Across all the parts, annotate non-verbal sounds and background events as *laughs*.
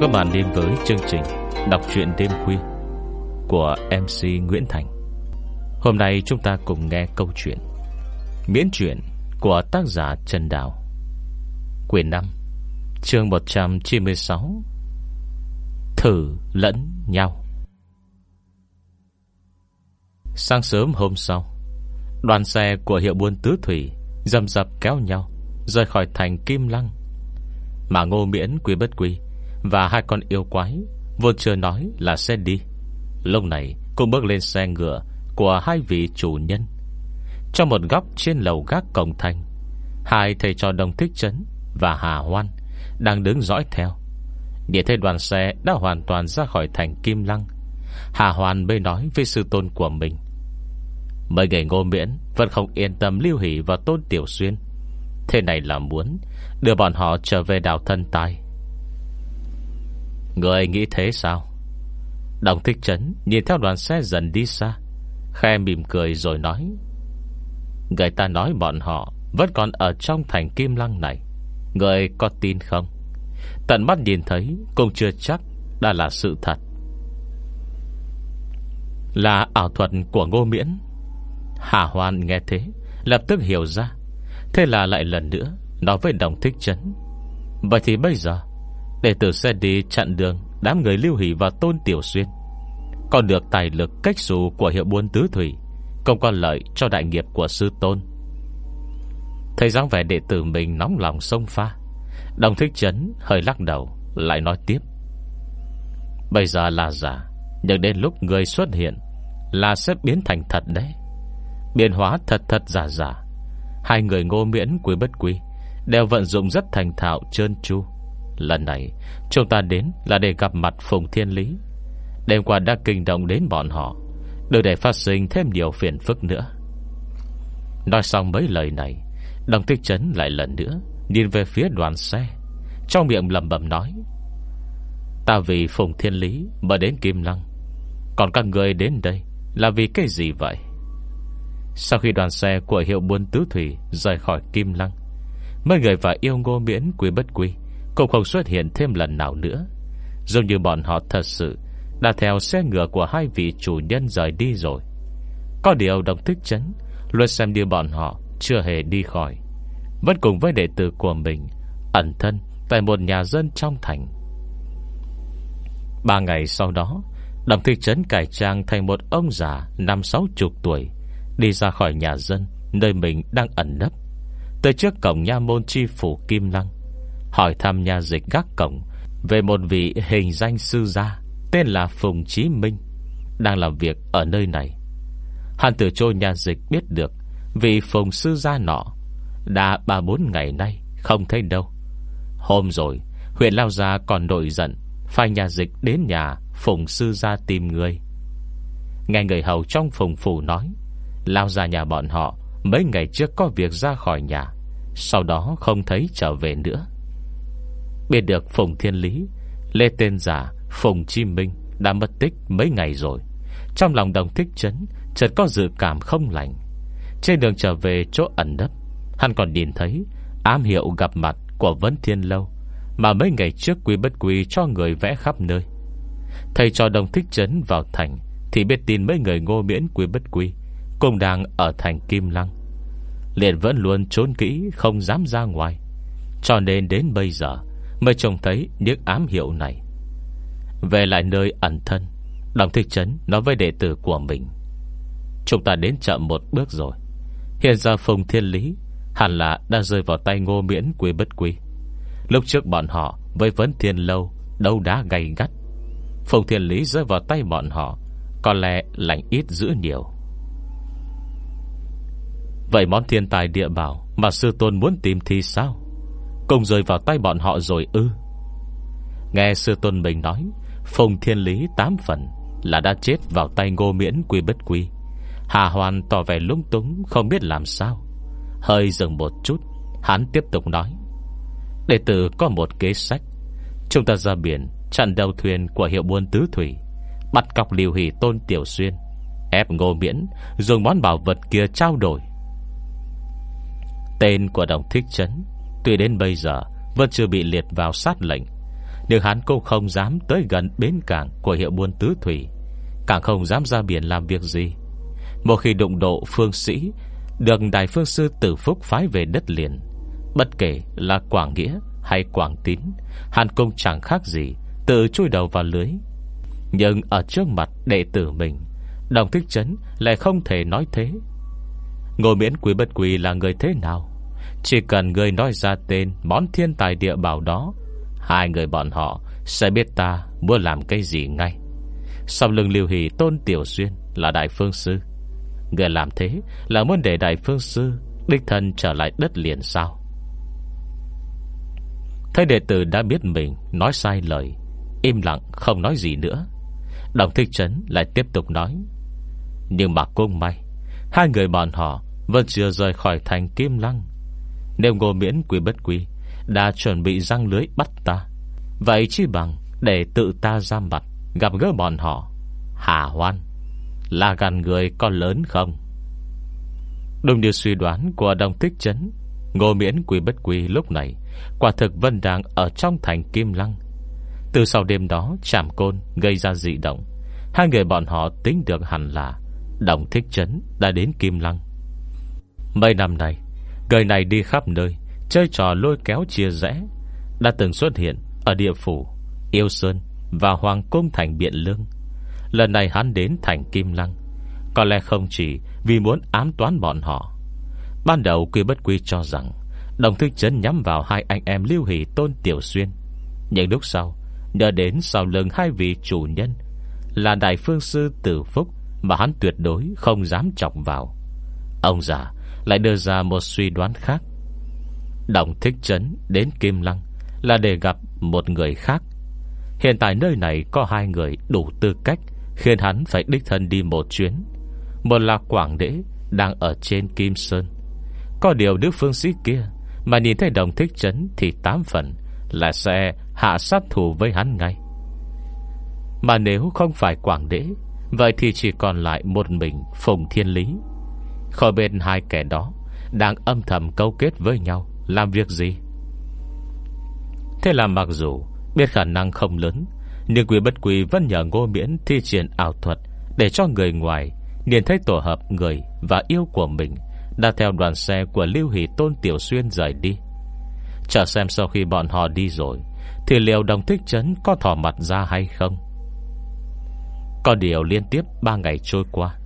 Các bạn đến với chương trình Đọc truyện đêm khuya Của MC Nguyễn Thành. Hôm nay chúng ta cùng nghe câu chuyện Miễn truyện Của tác giả Trần Đào. Quyền 5 Chương 196 Thử lẫn nhau. Sáng sớm hôm sau, Đoàn xe của hiệu buôn tứ thủy Dầm dập kéo nhau Rời khỏi thành Kim Lăng. Mà ngô miễn quý bất quý và hai con yêu quái vừa chưa nói là sẽ đi. Lúc này cũng bước lên xe ngựa Của hai vị chủ nhân. Trong một góc trên lầu gác cổng thành, Hai thầy trò đồng thích trấn Và Hà Hoan Đang đứng dõi theo. Nhìn thấy đoàn xe đã hoàn toàn ra khỏi thành Kim Lăng, Hà Hoan mới nói với sư tôn của mình. Mấy người ngô miễn Vẫn không yên tâm lưu hỷ và tôn tiểu xuyên. Thế này là muốn Đưa bọn họ trở về đảo thân tài. Người nghĩ thế sao? Đồng thích trấn Nhìn theo đoàn xe dần đi xa Khe mỉm cười rồi nói, Người ta nói bọn họ Vẫn còn ở trong thành kim lăng này. Người có tin không? Tận mắt nhìn thấy Cũng chưa chắc đã là sự thật. Là ảo thuật của ngô miễn. Hà Hoan nghe thế, Lập tức hiểu ra. Thế là lại lần nữa Nói với đồng thích trấn, Vậy thì bây giờ để tử xe đi chặn đường Đám người lưu hỷ và tôn tiểu xuyên. Còn được tài lực cách xù Của hiệu buôn tứ thủy Công quan lợi cho đại nghiệp của sư tôn. Thấy dáng vẻ đệ tử mình Nóng lòng sông pha. Đồng thích chấn hơi lắc đầu, Lại nói tiếp. Bây giờ là giả, Nhưng đến lúc người xuất hiện Là sẽ biến thành thật đấy. Biến hóa thật thật giả giả. Hai người ngô miễn quý bất quý, Đều vận dụng rất thành thạo trơn chu Lần này, Chúng ta đến là để gặp mặt Phùng Thiên Lý. Đêm qua đã kinh động đến bọn họ Đừng để phát sinh thêm nhiều phiền phức nữa. Nói xong mấy lời này Đồng Thích chấn lại lần nữa Nhìn về phía đoàn xe, Trong miệng lầm bầm nói, Ta vì Phùng Thiên Lý Mà đến Kim Lăng, Còn các người đến đây Là vì cái gì vậy? Sau khi đoàn xe của hiệu buôn tứ thủy Rời khỏi Kim Lăng, Mấy người và yêu ngô miễn quý bất quý cũng không xuất hiện thêm lần nào nữa. Giống như bọn họ thật sự Đã theo xe ngựa của hai vị chủ nhân rời đi rồi. Có điều đồng thích chấn, Luôn xem như bọn họ Chưa hề đi khỏi. Vẫn cùng với đệ tử của mình, Ẩn thân tại một nhà dân trong thành. Ba ngày sau đó Đồng thị trấn cải trang thành một ông già Năm sáu chục tuổi, Đi ra khỏi nhà dân Nơi mình đang ẩn nấp. Tới trước cổng nha môn chi phủ Kim Lăng Hỏi thăm nhà dịch gác cổng Về một vị hình danh sư gia Tên là Phùng Chí Minh, Đang làm việc ở nơi này. Hắn từ trôi nhà dịch biết được Vị Phùng sư gia nọ Đã ba bốn ngày nay Không thấy đâu. Hôm rồi, huyện Lao Gia còn nổi giận, Phai nhà dịch đến nhà Phùng sư gia tìm người. Nghe người hầu trong phùng phủ nói, Lao ra nhà bọn họ Mấy ngày trước có việc ra khỏi nhà, Sau đó không thấy trở về nữa. Biết được Phùng Thiên Lý, Lê tên giả Phùng Chi Minh Đã mất tích mấy ngày rồi. Trong lòng đồng thích chấn, Chợt có dự cảm không lành. Trên đường trở về chỗ ẩn nấp, Hắn còn nhìn thấy Ám hiệu gặp mặt của Vấn Thiên Lâu, Mà mấy ngày trước quý bất quý cho người vẽ khắp nơi. Thầy cho đồng thích chấn vào thành Thì biết tin mấy người ngô miễn quý bất quý cũng đang ở thành Kim Lăng. Liền vẫn luôn trốn kỹ, Không dám ra ngoài. Cho nên đến bây giờ Mới trông thấy những ám hiệu này. Về lại nơi ẩn thân Đồng Thích Trấn nói với đệ tử của mình. Chúng ta đến chậm một bước rồi. Hiện ra Phùng Thiên Lý Hẳn là đã rơi vào tay ngô miễn quý bất quý Lúc trước bọn họ Với vấn thiên lâu Đâu đá gay gắt. Phùng Thiên Lý rơi vào tay bọn họ, Có lẽ lành ít giữ nhiều. Vậy món thiên tài địa bảo Mà sư tôn muốn tìm thì sao? Cùng rơi vào tay bọn họ rồi ư? Nghe sư tôn mình nói, Phùng thiên lý tám phần Là đã chết vào tay ngô miễn quy bất quy. Hà hoàn tỏ vẻ lung túng, Không biết làm sao. Hơi dừng một chút, Hắn tiếp tục nói. Đệ tử có một kế sách. Chúng ta ra biển, Chặn đầu thuyền của hiệu buôn tứ thủy, Bắt cọc liều hỷ tôn tiểu xuyên, Ép ngô miễn Dùng món bảo vật kia trao đổi. Tên của đồng thích trấn Tuy đến bây giờ, Vẫn chưa bị liệt vào sát lệnh. Nhưng hắn cũng không dám tới gần bến cảng Của hiệu buôn tứ thủy. Càng không dám ra biển làm việc gì. Một khi đụng độ phương sĩ, Được Đại Phương Sư Tử Phúc phái về đất liền, Bất kể là Quảng Nghĩa hay Quảng Tín Hắn cũng chẳng khác gì Tự chui đầu vào lưới. Nhưng ở trước mặt đệ tử mình, Đồng thích chấn lại không thể nói thế. Ngồi miễn quý bất quỳ là người thế nào? Chỉ cần người nói ra tên, Món thiên tài địa bảo đó, Hai người bọn họ Sẽ biết ta muốn làm cái gì ngay. Sau lưng liêu hỷ, tôn tiểu duyên Là đại phương sư. Người làm thế là muốn để đại phương sư Đích thân trở lại đất liền sao? Thấy đệ tử đã biết mình Nói sai lời, Im lặng không nói gì nữa. Đồng thích trấn lại tiếp tục nói, Nhưng mà cung may, Hai người bọn họ vẫn chưa rời khỏi thành Kim Lăng nếu ngô miễn quý bất quý Đã chuẩn bị răng lưới bắt ta. Vậy chi bằng Để tự ta ra mặt, Gặp gỡ bọn họ. Hà hoan, Là gần người có lớn không? Đúng như suy đoán của đồng thích chấn Ngô miễn quý bất quý lúc này Quả thực Vân đang ở trong thành Kim Lăng. Từ sau đêm đó, chạm côn gây ra dị động. Hai người bọn họ tính được hẳn là Đồng thích chấn đã đến Kim Lăng. Mấy năm nay Người này đi khắp nơi, Chơi trò lôi kéo chia rẽ. Đã từng xuất hiện ở địa phủ Yêu Sơn và Hoàng Cung Thành Biện Lương. Lần này hắn đến thành Kim Lăng. Có lẽ không chỉ Vì muốn ám toán bọn họ. Ban đầu quy bất quy cho rằng Đồng thức chấn nhắm vào hai anh em Lưu Hỷ Tôn Tiểu Xuyên. Nhưng lúc sau, Nhờ đến sau lưng hai vị chủ nhân Là Đại Phương Sư Tử Phúc Mà hắn tuyệt đối không dám chọc vào. Ông già lại đưa ra một suy đoán khác. Đồng thích chấn đến Kim Lăng Là để gặp một người khác. Hiện tại nơi này có hai người đủ tư cách, Khiến hắn phải đích thân đi một chuyến. Một là Quảng Đế Đang ở trên Kim Sơn. Có điều đức phương sĩ kia Mà nhìn thấy đồng thích chấn Thì tám phần là sẽ hạ sát thủ với hắn ngay. Mà nếu không phải Quảng Đế, Vậy thì chỉ còn lại một mình Phùng Thiên Lý. Khỏi bên hai kẻ đó, Đang âm thầm câu kết với nhau, Làm việc gì? Thế là mặc dù biết khả năng không lớn, Nhưng quỷ bất quỷ vẫn nhờ ngô miễn Thi triển ảo thuật Để cho người ngoài Nhìn thấy tổ hợp người và yêu của mình Đã theo đoàn xe của Lưu Hỷ Tôn Tiểu Xuyên rời đi. Chờ xem sau khi bọn họ đi rồi, Thì liệu đồng thích chấn có thỏ mặt ra hay không? Có điều liên tiếp 3 ngày trôi qua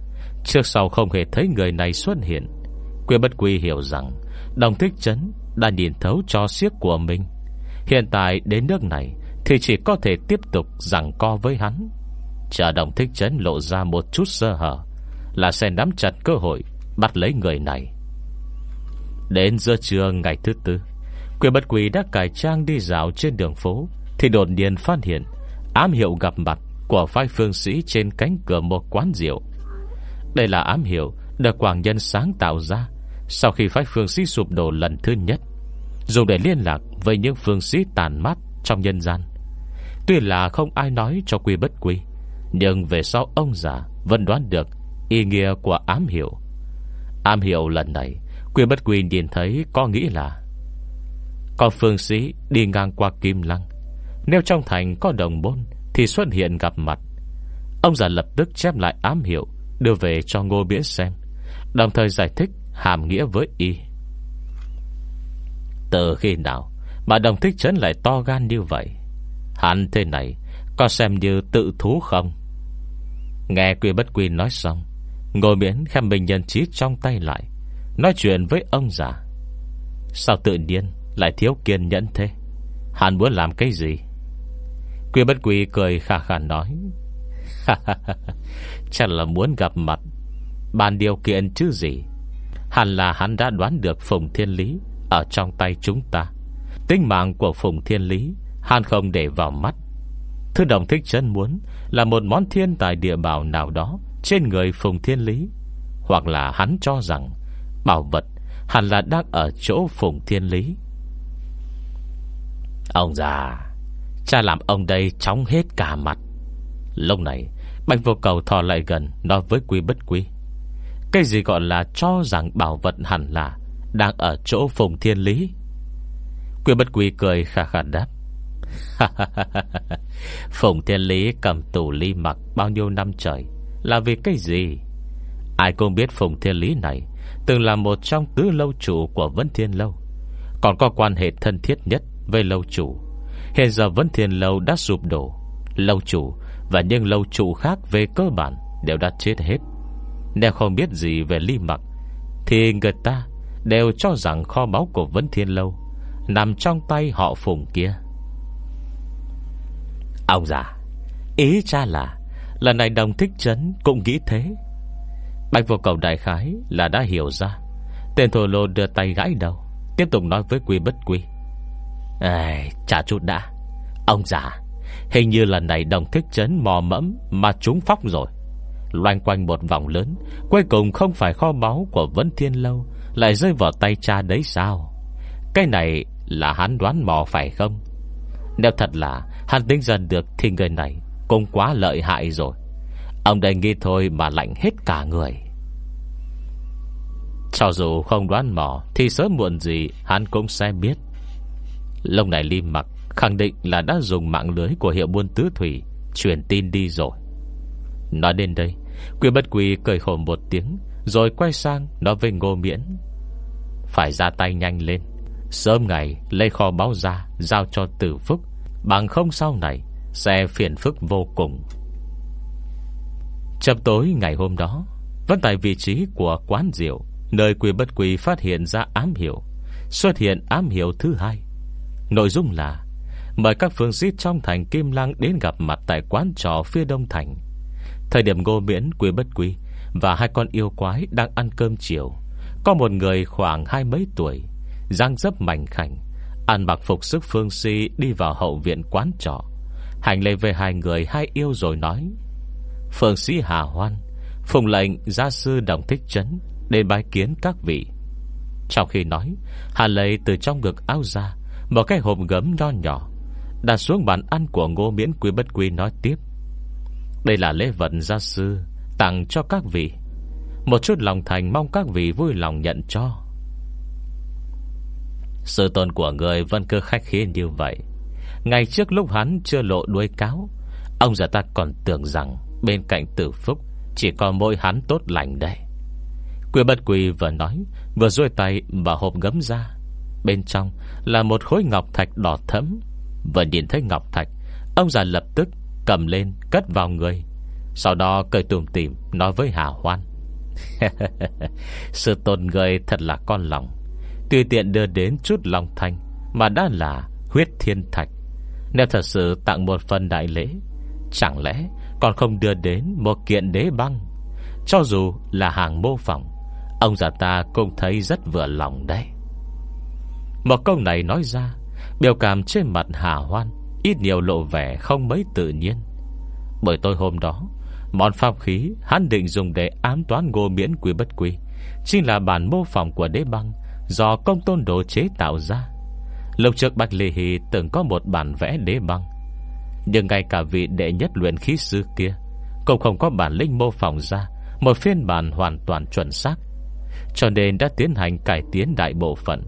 Trước sau không hề thấy người này xuất hiện Quyên bất quy hiểu rằng Đồng thích chấn đã nhìn thấu cho siếc của mình. Hiện tại đến nước này Thì chỉ có thể tiếp tục rằng co với hắn. Chờ đồng thích chấn lộ ra một chút sơ hở Là sẽ nắm chặt cơ hội Bắt lấy người này. Đến giữa trưa ngày thứ tư Quyên bất quỳ đã cải trang đi dạo trên đường phố Thì đột nhiên phát hiện Ám hiệu gặp mặt Của phái phương sĩ trên cánh cửa một quán rượu. Đây là ám hiệu Được Quảng Nhân sáng tạo ra Sau khi phái phương sĩ sụp đổ lần thứ nhất. Dùng để liên lạc với những phương sĩ tàn mát Trong nhân gian, Tuy là không ai nói cho quy bất quy, Nhưng về sau ông già Vẫn đoán được ý nghĩa của ám hiệu. Ám hiệu lần này, Quy bất quy nhìn thấy có nghĩ là Có phương sĩ đi ngang qua Kim Lăng, Nếu trong thành có đồng môn Thì xuất hiện gặp mặt. Ông già lập tức chép lại ám hiệu Đưa về cho Ngô Miễn xem, Đồng thời giải thích hàm nghĩa với y. Từ khi nào Mà đồng thích trấn lại to gan như vậy? Hắn thế này Có xem như tự thú không? Nghe quy bất quy nói xong Ngồi miễn khem bình nhân trí trong tay lại, Nói chuyện với ông già. Sao tự nhiên Lại thiếu kiên nhẫn thế? Hắn muốn làm cái gì? Quy bất quy cười khà khả nói *laughs* Chắc là muốn gặp mặt. Bàn điều kiện chứ gì? Hẳn là hắn đã đoán được Phùng Thiên Lý ở trong tay chúng ta. Tính mạng của Phùng Thiên Lý, hắn không để vào mắt. Thư đồng thích chân muốn Là một món thiên tài địa bảo nào đó Trên người Phùng Thiên Lý. Hoặc là hắn cho rằng Bảo vật hẳn là đang ở chỗ Phùng Thiên Lý. Ông già, Cha làm ông đây chóng hết cả mặt. Lúc này Bạch vô cầu thò lại gần, Nói với quý bất quý. Cái gì gọi là cho rằng bảo vật hẳn là Đang ở chỗ Phùng Thiên Lý? Quý bất quý cười khả khả đáp. Phùng Thiên Lý cầm tù ly mặc Bao nhiêu năm trời, Là vì cái gì? Ai cũng biết Phùng Thiên Lý này Từng là một trong tứ lâu chủ của Vân Thiên Lâu, Còn có quan hệ thân thiết nhất Với lâu chủ. Hiện giờ Vân Thiên Lâu đã sụp đổ, Lâu chủ và những lâu trụ khác Về cơ bản đều đã chết hết. Nếu không biết gì về ly mặc Thì người ta Đều cho rằng kho báu của Vân Thiên Lâu Nằm trong tay họ Phùng kia. Ông già Ý cha là Lần này đồng thích chấn cũng nghĩ thế. Bạch vô cầu đại khái là đã hiểu ra Tên thổ lô đưa tay gãi đầu Tiếp tục nói với quy bất quy. Ê, chút đã Ông già Hình như lần này đồng thích chấn mò mẫm Mà trúng phóc rồi. Loanh quanh một vòng lớn, Cuối cùng không phải kho báu của Vấn Thiên Lâu Lại rơi vào tay cha đấy sao? Cái này là hắn đoán mò phải không? Nếu thật là Hắn tính dần được thì người này Cũng quá lợi hại rồi. Ông đây nghĩ thôi mà lạnh hết cả người. Cho dù không đoán mò Thì sớm muộn gì Hắn cũng sẽ biết. Lông này Lim mặc Khẳng định là đã dùng mạng lưới của hiệu buôn tứ thủy Truyền tin đi rồi. Nói đến đây Quỷ bất quỷ cười khổ một tiếng, Rồi quay sang nói với ngô miễn. Phải ra tay nhanh lên, Sớm ngày lấy kho báo ra Giao cho tử phúc, Bằng không sau này Sẽ phiền phức vô cùng. Chập tối ngày hôm đó, Vẫn tại vị trí của quán rượu, Nơi quỷ bất quỷ phát hiện ra ám hiệu, Xuất hiện ám hiệu thứ hai. Nội dung là Mời các phương sĩ trong thành Kim Lăng Đến gặp mặt tại quán trò phía đông thành. Thời điểm ngô miễn quý bất quý Và hai con yêu quái đang ăn cơm chiều, Có một người khoảng hai mấy tuổi Giang dấp mảnh khảnh, Ăn mặc phục sức phương si Đi vào hậu viện quán trọ. Hành lễ về hai người hai yêu rồi nói, Phương sĩ Hà Hoan Phùng lệnh gia sư đồng thích trấn Đến bái kiến các vị. Trong khi nói, Hà lấy từ trong ngực áo ra, Một cái hộp gấm nho nhỏ Đặt xuống bàn ăn của ngô miễn quý bất quý nói tiếp. Đây là lễ vật gia sư, Tặng cho các vị. Một chút lòng thành mong các vị vui lòng nhận cho. Sự tôn của người vẫn cơ khách khí như vậy. Ngày trước lúc hắn chưa lộ đuôi cáo, Ông già ta còn tưởng rằng Bên cạnh tử phúc Chỉ còn mỗi hắn tốt lành đây. Quỷ bất quỷ vừa nói, Vừa rôi tay và hộp gấm ra. Bên trong là một khối ngọc thạch đỏ thấm Vừa nhìn thấy ngọc thạch, Ông già lập tức cầm lên, Cất vào người. Sau đó cười tùm tìm nói với Hà Hoan. *laughs* Sự tôn người thật là con lòng. Tùy tiện đưa đến chút lòng thanh Mà đã là huyết thiên thạch. Nếu thật sự tặng một phần đại lễ, Chẳng lẽ còn không đưa đến một kiện đế băng? Cho dù là hàng mô phỏng, Ông già ta cũng thấy rất vừa lòng đấy. Một câu này nói ra Biểu cảm trên mặt Hà Hoan Ít nhiều lộ vẻ không mấy tự nhiên. Bởi tôi hôm đó, Món pháp khí hắn định dùng để ám toán ngô miễn quý bất quý Chính là bản mô phỏng của đế băng Do công tôn đồ chế tạo ra. Lúc trước Bạch Lê Hì từng có một bản vẽ đế băng, Nhưng ngay cả vị đệ nhất luyện khí sư kia Cũng không có bản linh mô phỏng ra Một phiên bản hoàn toàn chuẩn xác. Cho nên đã tiến hành cải tiến đại bộ phận,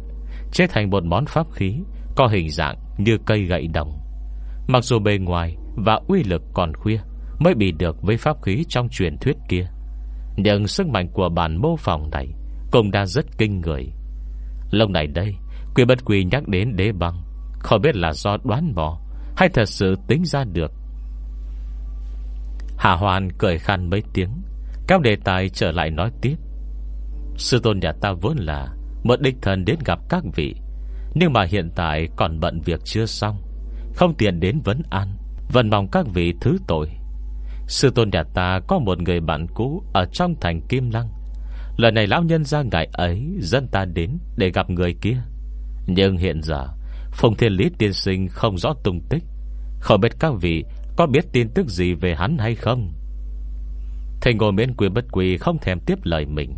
Chế thành một món pháp khí có hình dạng như cây gậy đồng. Mặc dù bề ngoài Và uy lực còn khuya Mới bị được với pháp khí trong truyền thuyết kia, Nhưng sức mạnh của bản mô phỏng này Cũng đã rất kinh người. Lâu này đây, Quy bất quy nhắc đến đế băng, Không biết là do đoán mò Hay thật sự tính ra được. Hà Hoàn cười khăn mấy tiếng Các đề tài trở lại nói tiếp. Sư tôn nhà ta vốn là Một đích thần đến gặp các vị nhưng mà hiện tại còn bận việc chưa xong. Không tiện đến vấn an, Vẫn mong các vị thứ tội. Sư tôn nhà ta có một người bạn cũ Ở trong thành Kim Lăng. Lần này lão nhân ra ngày ấy dân ta đến để gặp người kia. Nhưng hiện giờ, Phùng Thiên Lý tiên sinh không rõ tung tích. Không biết các vị Có biết tin tức gì về hắn hay không? Thầy ngồi miễn quyền bất quỳ Không thèm tiếp lời mình.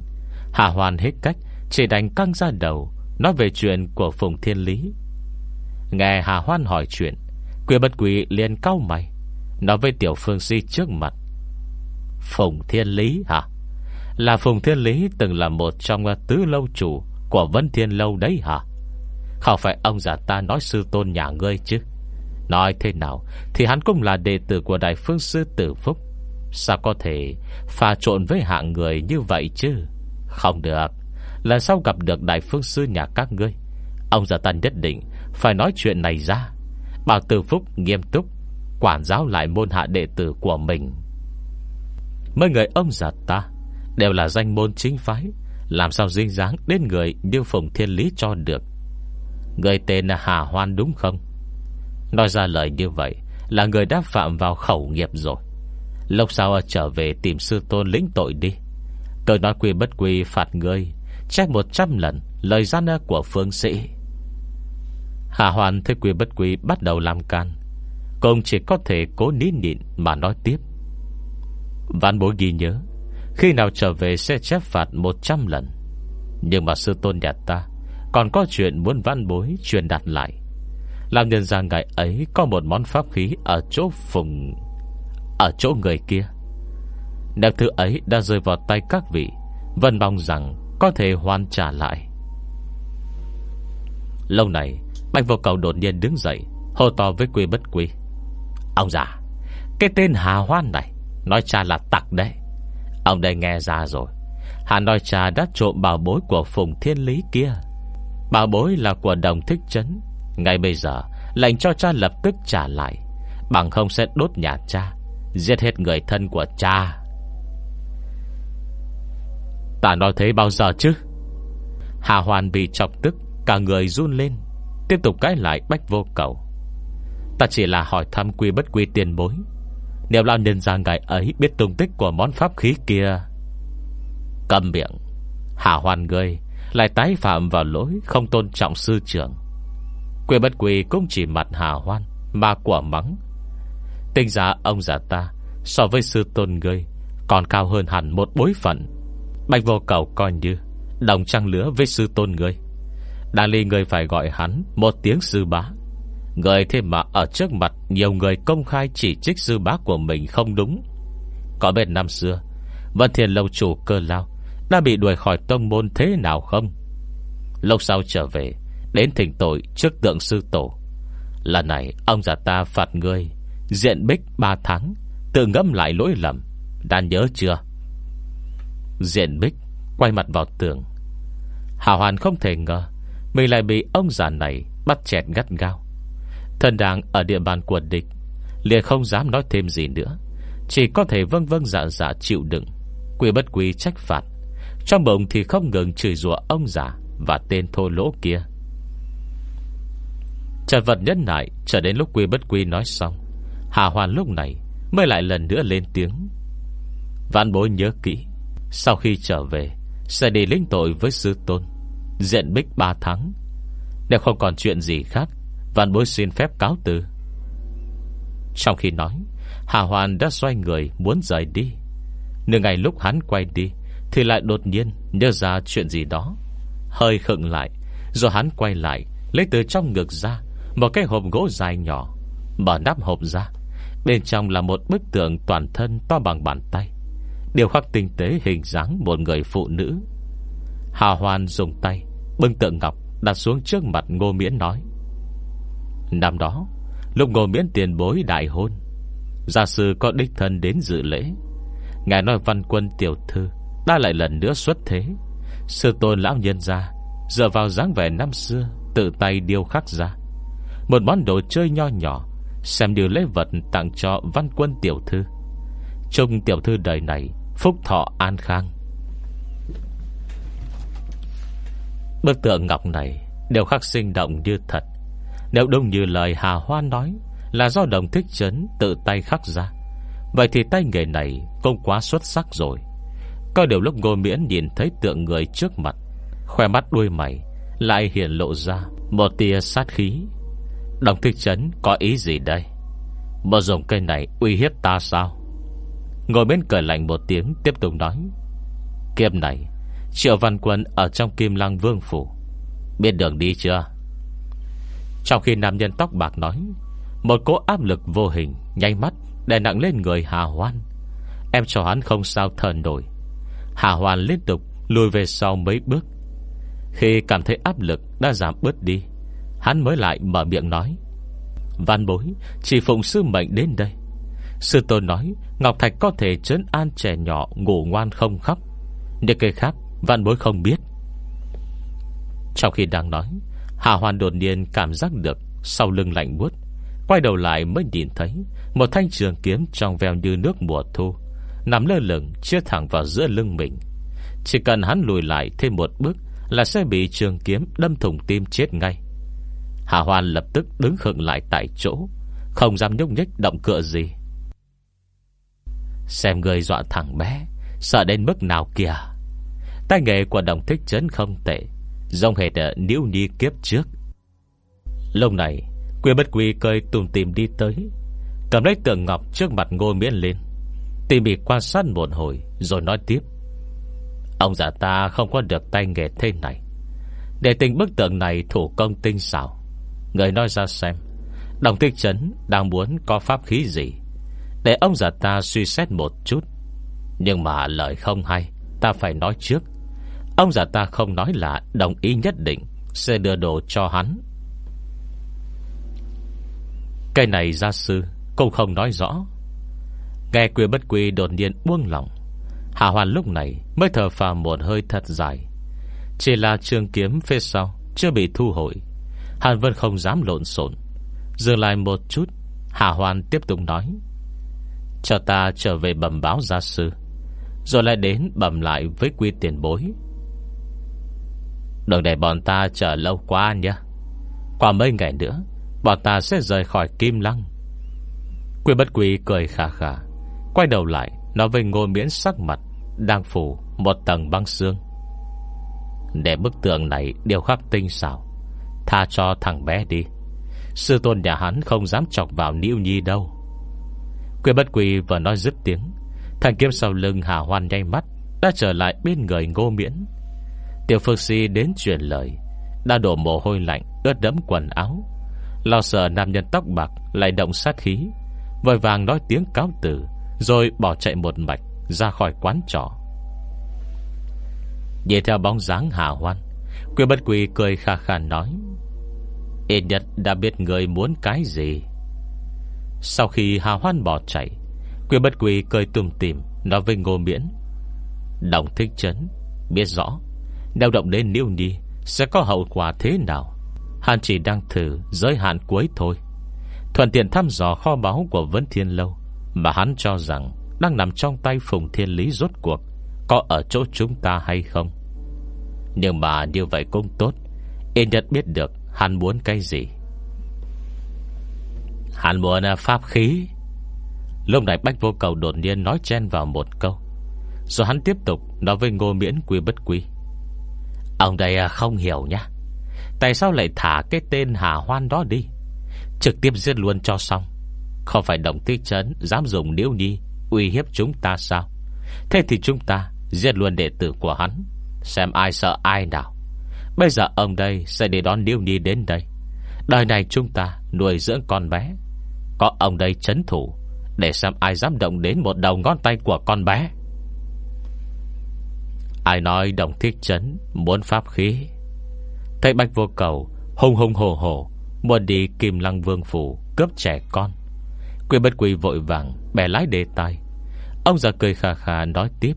Hạ hoàn hết cách, Chỉ đành căng ra đầu Nói về chuyện của Phùng Thiên Lý. Nghe Hà Hoan hỏi chuyện Quỷ bất quỳ liền cau mày, Nói với Tiểu Phương Si trước mặt. Phùng Thiên Lý hả? Là Phùng Thiên Lý từng là một trong tứ lâu chủ Của Vân Thiên Lâu đấy hả? Không phải ông già ta nói sư tôn nhà ngươi chứ? Nói thế nào Thì hắn cũng là đệ tử của Đại Phương Sư Tử Phúc. Sao có thể Pha trộn với hạng người như vậy chứ? Không được. Lần sau gặp được Đại Phương Sư nhà các ngươi? Ông già ta nhất định Phải nói chuyện này ra. Bảo Tử Phúc nghiêm túc Quản giáo lại môn hạ đệ tử của mình. Mấy người ông già ta Đều là danh môn chính phái, Làm sao dinh dáng đến người Như Phùng Thiên Lý cho được? Người tên là Hà Hoan đúng không? Nói ra lời như vậy Là người đã phạm vào khẩu nghiệp rồi. Lúc sau trở về tìm sư tôn lĩnh tội đi. Tôi nói quy bất quy phạt ngươi chép một trăm lần, Lời gian của phương sĩ. Hà Hoàn thấy quy bất quy bắt đầu làm can Công chỉ có thể cố nín nhịn Mà nói tiếp. Văn bối ghi nhớ, Khi nào trở về sẽ chép phạt 100 lần. Nhưng mà sư tôn nhà ta, Còn có chuyện muốn văn bối truyền đạt lại. Làm nhân ra ngày ấy Có một món pháp khí Ở chỗ phùng, Ở chỗ người kia. Nếu thứ ấy đã rơi vào tay các vị, Vân mong rằng có thể hoàn trả lại. Lâu này Bạch vô cầu đột nhiên đứng dậy, Hô to với quy bất quy. Ông già, Cái tên Hà Hoan này, Nói cha là tặc đấy. Ông đây nghe ra rồi. Hà nói cha đã trộm bảo bối của Phùng Thiên Lý kia. Bảo bối là của đồng thích trấn Ngay bây giờ, Lệnh cho cha lập tức trả lại. Bằng không sẽ đốt nhà cha, Giết hết người thân của cha. Ta nói thế bao giờ chứ? Hà Hoàn bị chọc tức, Cả người run lên, Tiếp tục cãi lại bách vô cầu. Ta chỉ là hỏi thăm quy bất quy tiền bối. Nếu lao nhân ra ngày ấy Biết tung tích của món pháp khí kia, Cầm miệng. Hà hoàn người, Lại tái phạm vào lỗi Không tôn trọng sư trưởng. Quy bất quy cũng chỉ mặt hà hoan Mà quả mắng. Tinh giá ông già ta So với sư tôn ngươi Còn cao hơn hẳn một bối phận. Bạch vô cầu coi như Đồng trăng lứa với sư tôn người, đa ly người phải gọi hắn Một tiếng sư bá. Người thêm mà ở trước mặt Nhiều người công khai chỉ trích sư bá của mình không đúng. Có bên năm xưa Vân Thiên Lâu chủ cơ lao Đã bị đuổi khỏi tông môn thế nào không? Lâu sau trở về Đến thỉnh tội trước tượng sư tổ. Lần này ông già ta phạt ngươi Diện bích 3 tháng Tự ngẫm lại lỗi lầm. Đã nhớ chưa? Diện bích Quay mặt vào tường. Hảo Hoàn không thể ngờ, Mình lại bị ông già này Bắt chẹt gắt gao. Thần đang ở địa bàn của địch, liền không dám nói thêm gì nữa. Chỉ có thể vâng vâng dạ dạ chịu đựng, Quy bất quy trách phạt. Trong bụng thì không ngừng chửi rủa ông già Và tên thô lỗ kia. Trần vật nhân lại Chờ đến lúc quy bất quy nói xong, Hà Hoàn lúc này Mới lại lần nữa lên tiếng. Vạn bối nhớ kỹ sau khi trở về, Sẽ đi lĩnh tội với sư tôn, Diện bích 3 tháng. Nếu không còn chuyện gì khác, văn bối xin phép cáo từ. Trong khi nói, Hà Hoàn đã xoay người muốn rời đi. Nửa ngày lúc hắn quay đi, Thì lại đột nhiên nhớ ra chuyện gì đó. Hơi khựng lại Rồi hắn quay lại, Lấy từ trong ngực ra, Một cái hộp gỗ dài nhỏ, Mở nắp hộp ra. Bên trong là một bức tượng toàn thân to bằng bàn tay. Điều khắc tinh tế hình dáng Một người phụ nữ. Hà Hoàn dùng tay, Bưng tượng ngọc, đặt xuống trước mặt Ngô Miễn nói, Năm đó, Lúc Ngô miễn tiền bối đại hôn, Gia sư có đích thân đến dự lễ. Ngài nói văn quân tiểu thư, Đã lại lần nữa xuất thế. Sư tôn lão nhân ra Dựa vào dáng vẻ năm xưa, Tự tay điêu khắc ra. Một món đồ chơi nho nhỏ, Xem như lễ vật tặng cho văn quân tiểu thư. Trông tiểu thư đời này Phúc thọ an khang. Bức tượng ngọc này Đều khắc sinh động như thật. Nếu đúng như lời Hà Hoa nói, Là do đồng thích chấn tự tay khắc ra. Vậy thì tay nghề này Cũng quá xuất sắc rồi. Có điều lúc ngô miễn nhìn thấy tượng người trước mặt, Khoe mắt đuôi mày, Lại hiện lộ ra Một tia sát khí. Đồng thích chấn có ý gì đây? Mà dùng cây này uy hiếp ta sao? Ngồi bên cười lạnh một tiếng, Tiếp tục nói. Kiếp này, Triệu Văn Quân ở trong Kim Lăng Vương Phủ. Biết đường đi chưa? Trong khi nam nhân tóc bạc nói, Một cỗ áp lực vô hình Nhanh mắt, đè nặng lên người Hà Hoan. Em cho hắn không sao thở nổi. Hà Hoan liên tục Lùi về sau mấy bước. Khi cảm thấy áp lực đã giảm bớt đi, Hắn mới lại mở miệng nói. Văn bối, Chỉ phụng sư mệnh đến đây. Sư tôn nói, Ngọc Thạch có thể trấn an trẻ nhỏ, Ngủ ngoan không khóc. Những cây khác, Văn bối không biết. Trong khi đang nói, Hà Hoàn đột nhiên cảm giác được Sau lưng lạnh buốt. Quay đầu lại mới nhìn thấy Một thanh trường kiếm trong veo như nước mùa thu, Nằm lơ lửng, chia thẳng vào giữa lưng mình. Chỉ cần hắn lùi lại thêm một bước Là sẽ bị trường kiếm đâm thủng tim chết ngay. Hà hoàn lập tức đứng khựng lại tại chỗ, Không dám nhúc nhích động cựa gì. Xem người dọa thằng bé, Sợ đến mức nào kìa. Tay nghề của đồng thích chấn không tệ Dông hệt ờ, níu ni kiếp trước. Lâu này, Quy bất quy cơi tùm tìm đi tới, Cầm lấy tượng ngọc trước mặt ngô miễn lên, Tỉ mỉ quan sát một hồi, Rồi nói tiếp. Ông già ta không có được tay nghề thế này. Để tình bức tượng này thủ công tinh xảo, Người nói ra xem, Đồng thích chấn đang muốn có pháp khí gì? Để ông già ta suy xét một chút. Nhưng mà lời không hay, Ta phải nói trước. Ông già ta không nói là đồng ý nhất định, Sẽ đưa đồ cho hắn. Cái này gia sư Cũng không nói rõ. Nghe quy bất quy đột nhiên buông lỏng Hạ hoàn lúc này Mới thở phào một hơi thật dài. Chỉ là trường kiếm phía sau Chưa bị thu hồi. Hàn Vân không dám lộn xộn. Dừng lại một chút Hạ hoàn tiếp tục nói. Cho ta trở về bẩm báo gia sư. Rồi lại đến bẩm lại với quy tiền bối. Đừng để bọn ta chờ lâu quá nhé. Qua mấy ngày nữa, Bọn ta sẽ rời khỏi Kim Lăng. Quy bất quy cười khà khà, Quay đầu lại Nói với ngô miễn sắc mặt Đang phủ một tầng băng xương. Để bức tượng này Điều khắc tinh xảo, Tha cho thằng bé đi. Sư tôn nhà hắn không dám chọc vào Niu Nhi đâu. Quyên bất quỳ vừa nói dứt tiếng. Thằng kiếm sau lưng hà hoan nhanh mắt, Đã trở lại bên người ngô miễn. Tiểu Phương Si đến truyền lời, Đã đổ mồ hôi lạnh, Ướt đẫm quần áo. Lo sợ nam nhân tóc bạc lại động sát khí, Vội vàng nói tiếng cáo tử Rồi bỏ chạy một mạch Ra khỏi quán trọ. Nhìn theo bóng dáng hà hoan Quyên bất quỳ cười khà khà nói, Ít nhất đã biết người muốn cái gì. Sau khi hà hoan bỏ chạy Quyền bất quỳ cười tùm tìm, Nói với ngô miễn, Đồng thích chấn Biết rõ, Nếu động đến Niêu Nhi, Sẽ có hậu quả thế nào? Hắn chỉ đang thử giới hạn cuối thôi. Thuận tiện thăm dò kho báu của Vân Thiên Lâu, Mà hắn cho rằng Đang nằm trong tay Phùng Thiên Lý rốt cuộc, Có ở chỗ chúng ta hay không? Nhưng mà như vậy cũng tốt Yên nhất biết được Hắn muốn cái gì. Hắn muốn pháp khí. Lúc này Bách Vô Cầu đột nhiên nói chen vào một câu. Rồi hắn tiếp tục Nói với Ngô Miễn Quy Bất Quy. Ông đây à, không hiểu nhá. Tại sao lại thả cái tên Hà Hoan đó đi? Trực tiếp giết luôn cho xong. Không phải đồng tích chấn, Dám dùng điếu nhi Uy hiếp chúng ta sao? Thế thì chúng ta giết luôn đệ tử của hắn. Xem ai sợ ai nào. Bây giờ ông đây sẽ để đón điêu nhi đến đây. Đời này chúng ta nuôi dưỡng con bé. Có ông đây chấn thủ, Để xem ai dám động đến một đầu ngón tay của con bé. Ai nói đồng thiết chấn, Muốn pháp khí. Thấy bạch vô cầu Hùng hùng hồ hồ, Muốn đi kim lăng vương phủ Cướp trẻ con. Quyền bất quỳ vội vàng, Bè lái đề tài. Ông già cười khà khà nói tiếp.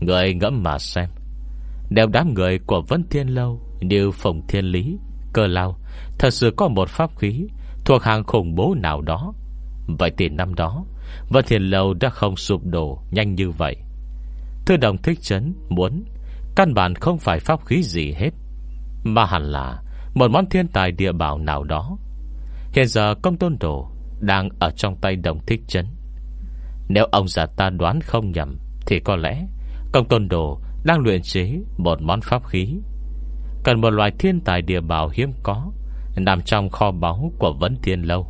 Người ngẫm mà xem Nếu đám người của Vân Thiên Lâu Như Phùng Thiên Lý, Cơ Lao, Thật sự có một pháp khí Thuộc hàng khủng bố nào đó. Vậy thì năm đó Vân Thiên Lâu đã không sụp đổ nhanh như vậy. Thư đồng thích chấn, Muốn, Căn bản không phải pháp khí gì hết, Mà hẳn là Một món thiên tài địa bảo nào đó. Hiện giờ công tôn đồ Đang ở trong tay đồng thích chấn. Nếu ông già ta đoán không nhầm, Thì có lẽ Công tôn đồ đang luyện chế Một món pháp khí. Cần một loại thiên tài địa bảo hiếm có Nằm trong kho báu của Vấn Thiên Lâu.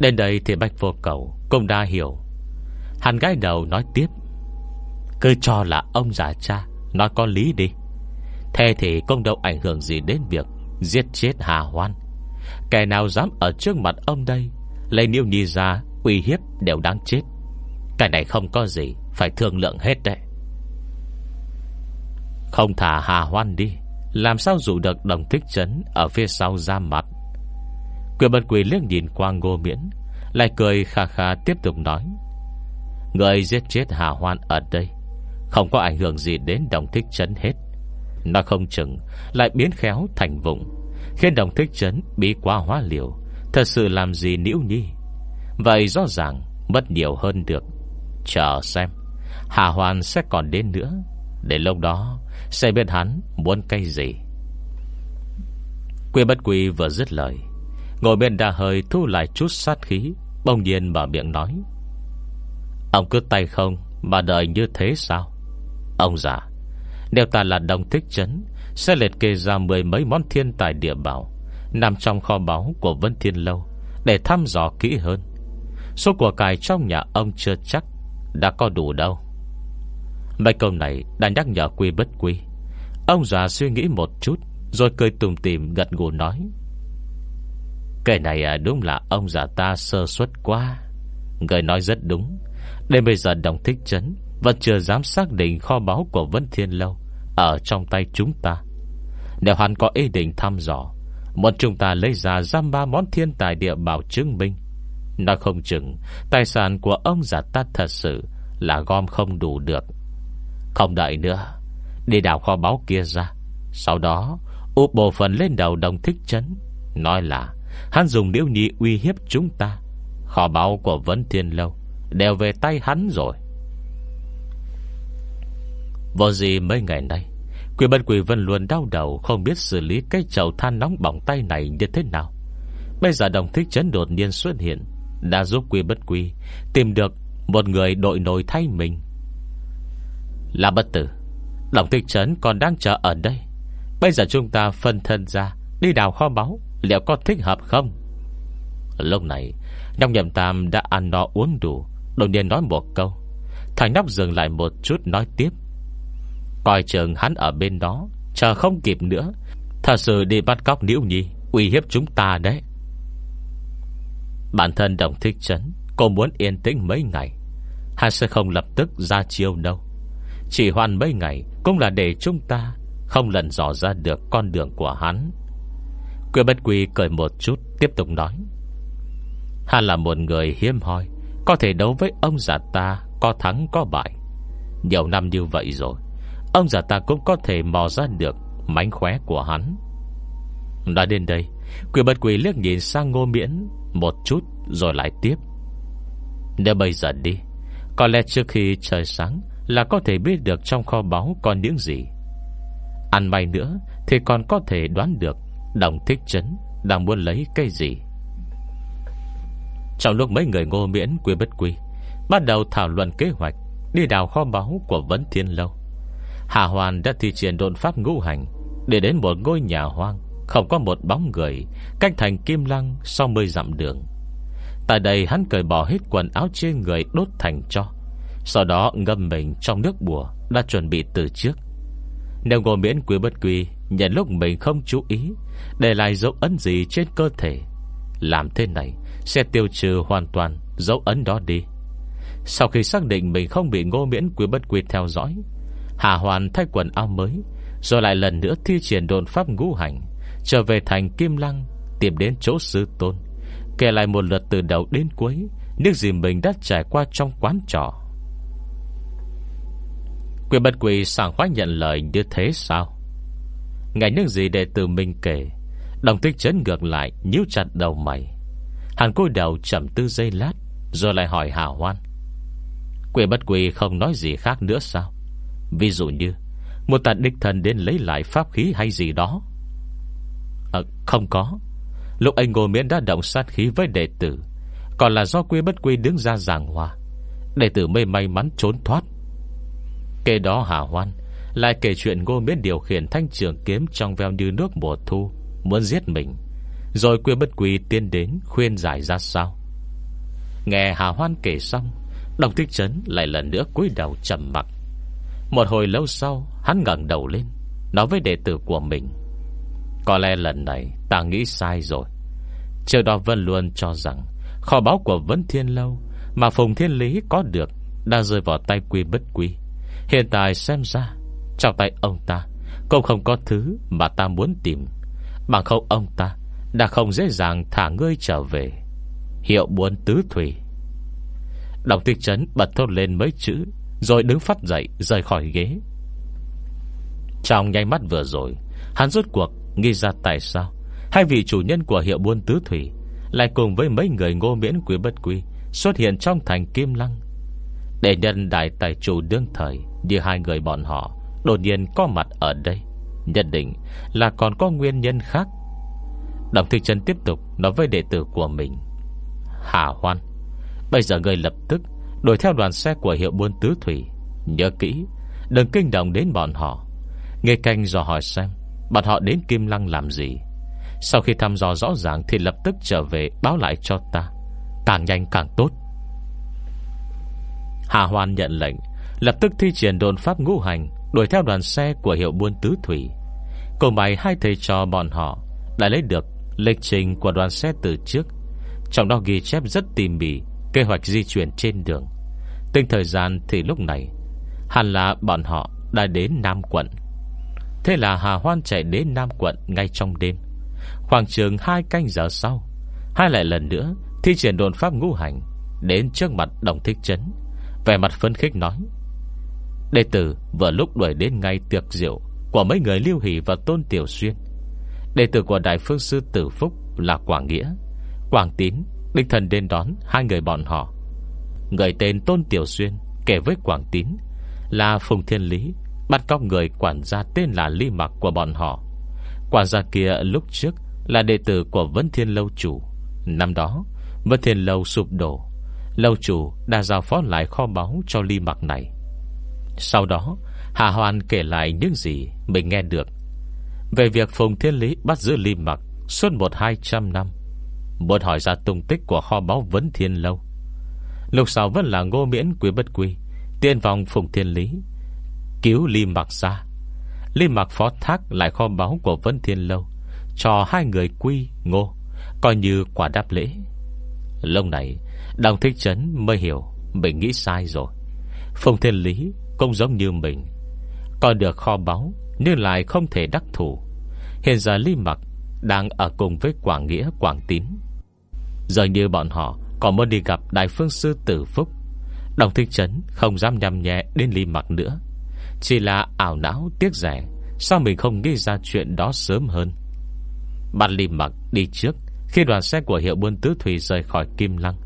Đến đây thì Bách Vô Cầu Cũng đã hiểu. Hàn gái đầu nói tiếp, Cứ cho là ông già cha Nói có lý đi. Thế thì công đâu ảnh hưởng gì đến việc Giết chết Hà Hoan. Kẻ nào dám ở trước mặt ông đây, Lấy niêu nhi ra uy hiếp đều đáng chết. Cái này không có gì Phải thương lượng hết đấy. Không thả Hà Hoan đi làm sao dụ được đồng thích chấn Ở phía sau ra mặt? Quyền bật quỳ liếc nhìn qua ngô miễn, Lại cười khà khà tiếp tục nói, Người giết chết Hà Hoan ở đây, Không có ảnh hưởng gì đến đồng thích chấn hết. Nó không chừng Lại biến khéo thành vùng Khiến đồng thích chấn bị quá hóa liều, Thật sự làm gì nữ nhi Vậy rõ ràng mất nhiều hơn được. Chờ xem, Hà Hoan sẽ còn đến nữa. Để lúc đó sẽ biết hắn muốn cây gì. Quy bất quy vừa dứt lời, Ngồi bên đà hơi thu lại chút sát khí Bông nhiên mở miệng nói. Ông cứ tay không? Mà đợi như thế sao? Ông già, Nếu ta là đồng thích chấn, Sẽ liệt kê ra mười mấy món thiên tài địa bảo, Nằm trong kho báu của Vân Thiên Lâu, Để thăm dò kỹ hơn. Số của cải trong nhà ông chưa chắc Đã có đủ đâu. Mấy câu này đã nhắc nhở quy bất quy. Ông già suy nghĩ một chút Rồi cười tùm tìm gật gù nói. Cái này à, đúng là ông già ta sơ suất quá. Người nói rất đúng. Đến bây giờ đồng thích chấn Vẫn chưa dám xác định kho báu của Vân Thiên Lâu Ở trong tay chúng ta. Nếu hắn có ý định thăm dò Một chúng ta lấy ra giam ba món thiên tài địa bảo chứng minh. Nó không chừng Tài sản của ông già ta thật sự Là gom không đủ được. Không đợi nữa, Đi đào kho báu kia ra. Sau đó, úp bộ phần lên đầu đồng thích chấn, Nói là Hắn dùng điếu nhị uy hiếp chúng ta. Kho báu của Vân Thiên Lâu Đều về tay hắn rồi. Vô gì mấy ngày nay Quỷ bân quỷ vân luôn đau đầu Không biết xử lý cái chậu than nóng bỏng tay này như thế nào. Bây giờ đồng thích chấn đột nhiên xuất hiện, Đã giúp quỷ bất quỷ Tìm được một người đội nổi thay mình. Là bất tử. Đồng thích chấn còn đang chờ ở đây. Bây giờ chúng ta phân thân ra, Đi đào kho báu, Liệu có thích hợp không? Lúc này Nhóc nhậm tam đã ăn no uống đủ, Đột nhiên nói một câu. Thành nóc dừng lại một chút nói tiếp. Coi chừng hắn ở bên đó, Chờ không kịp nữa. Thật sự đi bắt cóc Liễu Nhi, Uy hiếp chúng ta đấy. Bản thân đồng thích chấn, Cô muốn yên tĩnh mấy ngày. Hắn sẽ không lập tức ra chiêu đâu. Chỉ hoàn mấy ngày Cũng là để chúng ta Không lần dò ra được con đường của hắn. Quyên bất quy cười một chút, Tiếp tục nói. Hắn là một người hiếm hoi, có thể đấu với ông già ta, Có thắng, có bại. Nhiều năm như vậy rồi, Ông già ta cũng có thể mò ra được Mánh khóe của hắn. Nói đến đây Quỷ Bất quỷ liếc nhìn sang ngô miễn Một chút rồi lại tiếp. Nếu bây giờ đi, Có lẽ trước khi trời sáng là có thể biết được trong kho báu còn những gì. Ăn may nữa Thì còn có thể đoán được Đồng thích chấn Đang muốn lấy cây gì. Trong lúc mấy người ngô miễn quy bất quy, Bắt đầu thảo luận kế hoạch Đi đào kho báu của Vấn Thiên Lâu. Hà Hoàn đã thi triển độn pháp ngũ hành Để đến một ngôi nhà hoang, Không có một bóng người, Cách thành kim lăng sau mươi dặm đường. Tại đây hắn cởi bỏ hết quần áo trên người đốt thành cho. Sau đó ngâm mình trong nước bùa Đã chuẩn bị từ trước. Nếu ngồi miễn quý bất quy Nhận lúc mình không chú ý, Để lại dấu ấn gì trên cơ thể, Làm thế này sẽ tiêu trừ hoàn toàn dấu ấn đó đi. Sau khi xác định mình không bị ngô miễn quý bất quy theo dõi, Hà Hoàn thay quần áo mới, Rồi lại lần nữa thi triển đồn pháp ngũ hành, Trở về thành Kim Lăng, Tìm đến chỗ sư tôn, Kể lại một lượt từ đầu đến cuối Những gì mình đã trải qua trong quán trò Quyền bất quỳ sảng khoái nhận lời như thế sao? Ngày những gì đệ từ mình kể? Đồng tích chấn ngược lại nhíu chặt đầu mày. Hắn cúi đầu chậm tư giây lát Rồi lại hỏi Hà Hoan. Quỷ bất quỷ không nói gì khác nữa sao? Ví dụ như Một tàn đích thần đến lấy lại pháp khí hay gì đó? À, Không có. Lúc anh ngồi miễn đã động sát khí với đệ tử Còn là do quy bất quy đứng ra giảng hòa Đệ tử mê may mắn trốn thoát. Kể đó Hà Hoan, Lại kể chuyện ngô miễn điều khiển thanh trường kiếm Trong veo như nước mùa thu, Muốn giết mình, rồi quyên bất quý tiến đến Khuyên giải ra sao. Nghe Hà Hoan kể xong, Đồng thích trấn lại lần nữa cúi đầu trầm mặc. Một hồi lâu sau, Hắn ngẩng đầu lên, Nói với đệ tử của mình, Có lẽ lần này ta nghĩ sai rồi. Trước đó Vân luôn cho rằng Kho báu của Vân Thiên Lâu Mà Phùng Thiên Lý có được Đang rơi vào tay quy bất quy Hiện tại xem ra, Trong tay ông ta, Cũng không có thứ mà ta muốn tìm. Bằng không ông ta Đã không dễ dàng thả ngươi trở về. Hiệu buôn tứ thủy. Đồng thị trấn bật thốt lên mấy chữ, Rồi đứng phát dậy, rời khỏi ghế. Trong nháy mắt vừa rồi, Hắn rốt cuộc nghi ra tại sao Hai vị chủ nhân của hiệu buôn tứ thủy Lại cùng với mấy người ngô miễn quý bất quý Xuất hiện trong thành Kim Lăng. Để nhân đại tài chủ đương thời như hai người bọn họ, Đột nhiên có mặt ở đây. Nhất định là còn có nguyên nhân khác. Đồng Thư Trân tiếp tục Nói với đệ tử của mình. Hà Hoan, Bây giờ người lập tức Đuổi theo đoàn xe của hiệu buôn tứ thủy. Nhớ kỹ, Đừng kinh động đến bọn họ. Nghe canh dò hỏi xem, Bọn họ đến Kim Lăng làm gì? Sau khi thăm dò rõ ràng Thì lập tức trở về báo lại cho ta. Càng nhanh càng tốt. Hà Hoan nhận lệnh Lập tức thi triển đồn pháp ngũ hành, Đuổi theo đoàn xe của hiệu buôn tứ thủy. Cùng bày hai thầy trò bọn họ Đã lấy được lịch trình của đoàn xe từ trước, Trong đó ghi chép rất tỉ mỉ Kế hoạch di chuyển trên đường. Tính thời gian thì lúc này, Hẳn là bọn họ đã đến Nam quận. Thế là Hà Hoan chạy đến Nam quận Ngay trong đêm. Khoảng trường hai canh giờ sau, Hai lại lần nữa Thi triển đồn pháp ngũ hành Đến trước mặt đồng thích chấn. Về mặt phân khích nói Đệ tử vừa lúc đuổi đến ngay tiệc rượu Của mấy người Lưu Hỷ và Tôn Tiểu Xuyên. Đệ tử của Đại Phương Sư Tử Phúc Là Quảng Nghĩa, Quảng Tín, Đinh Thần đến đón, hai người bọn họ. Người tên Tôn Tiểu Xuyên Kể với Quảng Tín Là Phùng Thiên Lý, Bắt cóc người quản gia tên là Ly Mặc của bọn họ. Quản gia kia lúc trước Là đệ tử của Vân Thiên Lâu Chủ. Năm đó, Vân Thiên Lâu sụp đổ. Lâu chủ đã giao phó lại kho báu cho Ly Mặc này. Sau đó, Hà Hoàn kể lại những gì Mình nghe được. Về việc Phùng Thiên Lý bắt giữ Ly Mặc Suốt một hai trăm năm, Muốn hỏi ra tung tích của kho báu Vấn Thiên Lâu. Lục sau vẫn là ngô miễn quý bất quy, Tiên vòng Phùng Thiên Lý, Cứu Ly Mặc ra. Ly Mặc phó thác lại kho báu của Vân Thiên Lâu, Cho hai người quy, ngô, Coi như quả đáp lễ. Lâu này Đồng Thích Trấn mới hiểu Mình nghĩ sai rồi. Phùng Thiên Lý cũng giống như mình. Coi được kho báu Nhưng lại không thể đắc thủ. Hiện giờ Lý Mặc Đang ở cùng với Quảng Nghĩa, Quảng Tín. Giờ như bọn họ Còn muốn đi gặp Đại Phương Sư Tử Phúc. Đồng Thích Trấn không dám nhằm nhẹ Đến Lý Mặc nữa. Chỉ là ảo não, tiếc rẻ, Sao mình không nghĩ ra chuyện đó sớm hơn? Bạn Lý Mặc đi trước, Khi đoàn xe của hiệu buôn tứ thủy rời khỏi Kim Lăng.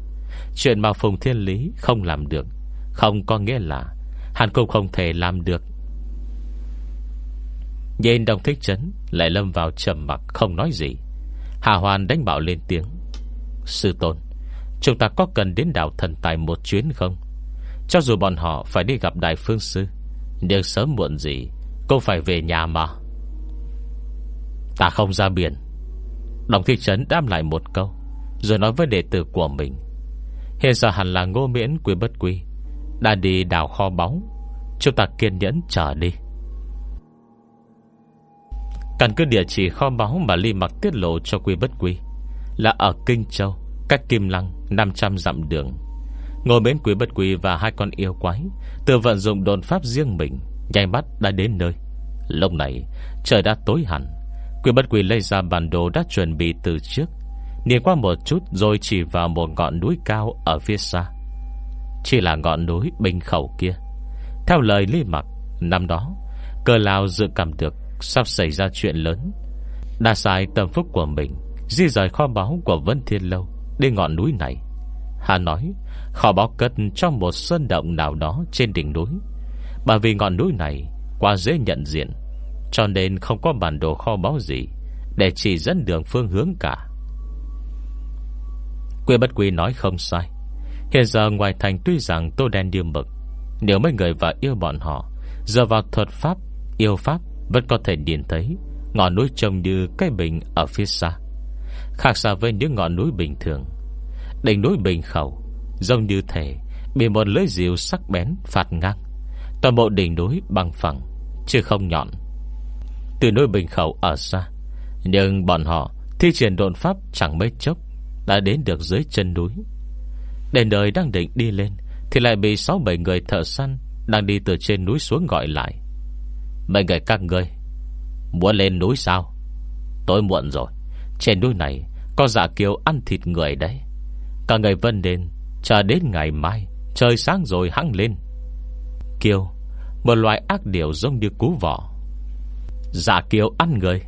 Chuyện mà Phùng Thiên Lý không làm được, Không có nghĩa là Hắn cũng không thể làm được. Nhìn đồng thích chấn Lại lâm vào trầm mặc, không nói gì. Hà Hoàn đánh bảo lên tiếng. Sư tôn, Chúng ta có cần đến đảo thần tài một chuyến không? Cho dù bọn họ phải đi gặp Đại Phương Sư, Nhưng sớm muộn gì Cũng phải về nhà mà. Ta không ra biển. Đồng thị trấn đam lại một câu, Rồi nói với đệ tử của mình. Hiện giờ hẳn là ngô miễn quý bất quý Đã đi đào kho báu Chúng ta kiên nhẫn chờ đi. Căn cứ địa chỉ kho báu Mà Ly Mặc tiết lộ cho quý bất quý Là ở Kinh Châu, Cách Kim Lăng 500 dặm đường. Ngồi bên quý bất quý và hai con yêu quái, tự vận dụng đồn pháp riêng mình, Nhanh mắt đã đến nơi. Lúc này, trời đã tối hẳn. Quý bất quý lấy ra bản đồ đã chuẩn bị từ trước, Nhìn qua một chút Rồi chỉ vào một ngọn núi cao Ở phía xa. Chỉ là ngọn núi bình khẩu kia. Theo lời Lý Mặc, Năm đó, Cờ Lào dự cảm được Sắp xảy ra chuyện lớn. Đã xài tâm phúc của mình Di rời kho báu của Vân Thiên Lâu Đi ngọn núi này. Hà nói, kho báu cất trong một sơn động nào đó Trên đỉnh núi. Bởi vì ngọn núi này Quá dễ nhận diện, Cho nên không có bản đồ kho báu gì Để chỉ dẫn đường phương hướng cả. Quê bất quy nói không sai. Hiện giờ ngoài thành tuy rằng tô đen như mực nếu mấy người và yêu bọn họ Giờ vào thuật pháp, Yêu pháp, vẫn có thể nhìn thấy Ngọn núi trông như cây bình ở phía xa, Khác xa với những ngọn núi bình thường. Đỉnh núi bình khẩu, Giống như thể Bị một lưỡi diều sắc bén phạt ngang, Toàn bộ đỉnh núi bằng phẳng, Chứ không nhọn. Từ núi bình khẩu ở xa, Nhưng bọn họ thi triển độn pháp chẳng mấy chốc đã đến được dưới chân núi. Đến đời đang định đi lên thì lại bị 6-7 người thợ săn Đang đi từ trên núi xuống gọi lại. Mấy người các ngươi, Muốn lên núi sao? Tối muộn rồi, Trên núi này Có giả kiều ăn thịt người đấy. Cả người vân đến Chờ đến ngày mai, Trời sáng rồi hăng lên. Kiều, Một loài ác điều giống như cú vỏ giả dạ kiều ăn người.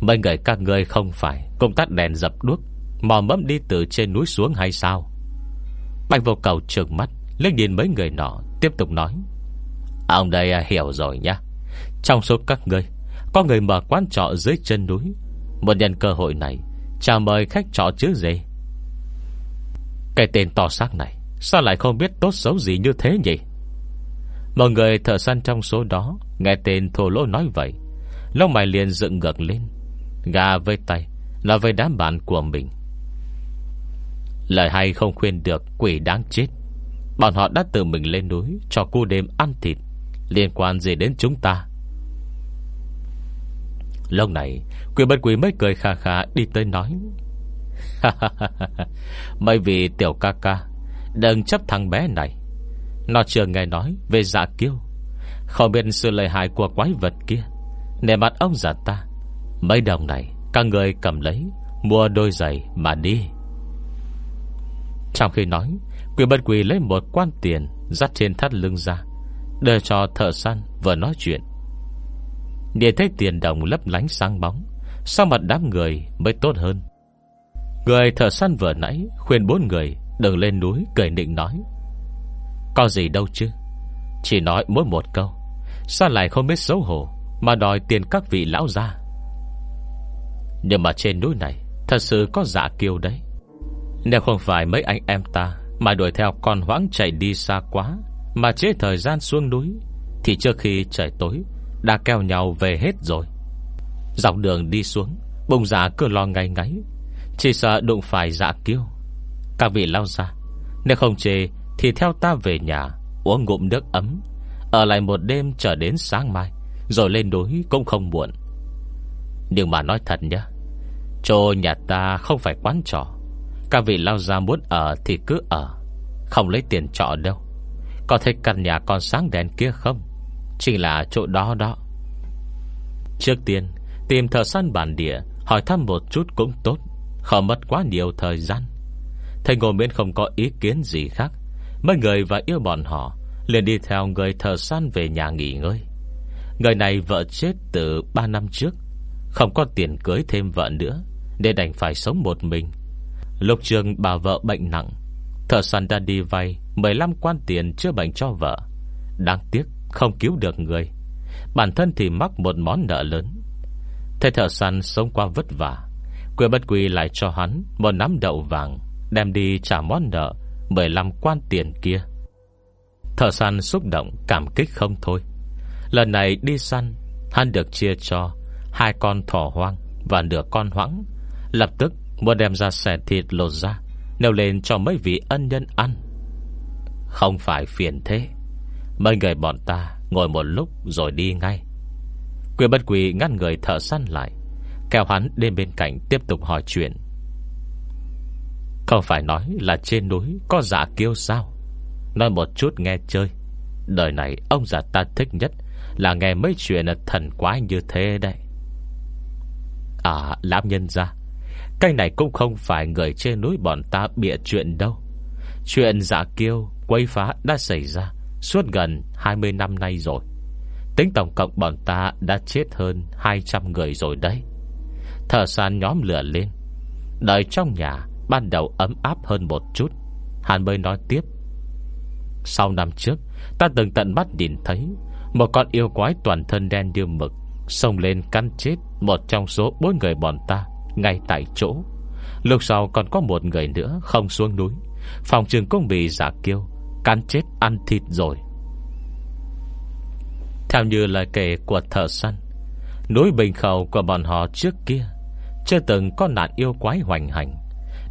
Mấy người các người không phải Công tắt đèn dập đuốc, Mò mẫm đi từ trên núi xuống hay sao? Bạch vô cầu trợn mắt Lên nhìn mấy người nọ, Tiếp tục nói. Ông đây à, hiểu rồi nha Trong số các người Có người mở quán trọ dưới chân núi. Một nhân cơ hội này, Chào mời khách trọ chứ gì? Cái tên to xác này, Sao lại không biết tốt xấu gì như thế nhỉ? Mọi người thợ săn trong số đó, Nghe tên thổ lỗ nói vậy. Lông mày liền dựng ngược lên. Gà với tay, Là với đám bạn của mình. Lời hay không khuyên được quỷ đáng chết. Bọn họ đã tự mình lên núi Cho cô đêm ăn thịt, Liên quan gì đến chúng ta? Lúc này, Quỷ bất quỷ mới cười khà khà đi tới nói Mấy vị tiểu ca ca, Đừng chấp thằng bé này. Nó chưa nghe nói về dạ kiêu. Không biết sự lợi hại của quái vật kia. Nề mặt ông giả ta, Mấy đồng này, Các người cầm lấy, Mua đôi giày mà đi. Trong khi nói, Quỷ bất quỷ lấy một quan tiền Dắt trên thắt lưng ra, Đưa cho thợ săn vừa nói chuyện. Nhìn thấy tiền đồng lấp lánh sáng bóng Sao mặt đám người mới tốt hơn. Người thợ săn vừa nãy Khuyên bốn người đừng lên núi Cười nịnh nói. Có gì đâu chứ? Chỉ nói mỗi một câu, Sao lại không biết xấu hổ Mà đòi tiền các vị lão ra Nhưng mà trên núi này Thật sự có giả kiêu đấy. Nếu không phải mấy anh em ta Mà đuổi theo con hoãng chạy đi xa quá, Mà chế thời gian xuống núi, Thì trước khi trời tối, Đã keo nhau về hết rồi. Dọc đường đi xuống, Bông giả cứ lo ngay ngáy, Chỉ sợ đụng phải dạ kiêu. Các vị lao ra, Nếu không chê thì theo ta về nhà, Uống ngụm nước ấm, Ở lại một đêm chờ đến sáng mai, Rồi lên núi cũng không muộn. Nhưng mà nói thật nhá Chỗ nhà ta không phải quán trò các vị lao ra muốn ở thì cứ ở. Không lấy tiền trọ đâu. Có thấy căn nhà con sáng đèn kia không? Chỉ là chỗ đó đó. Trước tiên, Tìm thợ săn bản địa, Hỏi thăm một chút cũng tốt. Không mất quá nhiều thời gian. Thầy Ngô Miễn không có ý kiến gì khác. Mấy người và yêu bọn họ liền đi theo người thợ săn về nhà nghỉ ngơi. Người này vợ chết từ 3 năm trước. Không có tiền cưới thêm vợ nữa Nên đành phải sống một mình. Lục trường bà vợ bệnh nặng, Thợ săn đã đi vay 15 quan tiền chữa bệnh cho vợ. Đáng tiếc không cứu được người, Bản thân thì mắc một món nợ lớn. Thầy thợ săn sống qua vất vả, Quê bất quỳ lại cho hắn Một nắm đậu vàng, Đem đi trả món nợ 15 quan tiền kia. Thợ săn xúc động, cảm kích không thôi. Lần này đi săn, Hắn được chia cho Hai con thỏ hoang Và nửa con hoãng, Lập tức muốn đem ra xẻ thịt lột ra, Nêu lên cho mấy vị ân nhân ăn. Không phải phiền thế. Mấy người bọn ta Ngồi một lúc rồi đi ngay. Quyền bất quỳ ngăn người thợ săn lại, Kéo hắn đến bên cạnh tiếp tục hỏi chuyện. Không phải nói là trên núi Có giả kiêu sao? Nói một chút nghe chơi. Đời này ông già ta thích nhất Là nghe mấy chuyện thần quái như thế đây À lãm nhân ra cái này cũng không phải người trên núi bọn ta bịa chuyện đâu. Chuyện giả kiêu, Quấy phá đã xảy ra Suốt gần 20 năm nay rồi. Tính tổng cộng bọn ta đã chết hơn 200 người rồi đấy. Thở sàn nhóm lửa lên. Đợi trong nhà, Ban đầu ấm áp hơn một chút. Hàn mới nói tiếp. Sau năm trước, Ta từng tận mắt nhìn thấy Một con yêu quái toàn thân đen như mực Xông lên cắn chết Một trong số bốn người bọn ta. Ngay tại chỗ. Lúc sau còn có một người nữa không xuống núi. Phòng trường cũng bị giả kiêu, Cắn chết ăn thịt rồi. Theo như lời kể của thợ săn, Núi bình khẩu của bọn họ trước kia Chưa từng có nạn yêu quái hoành hành.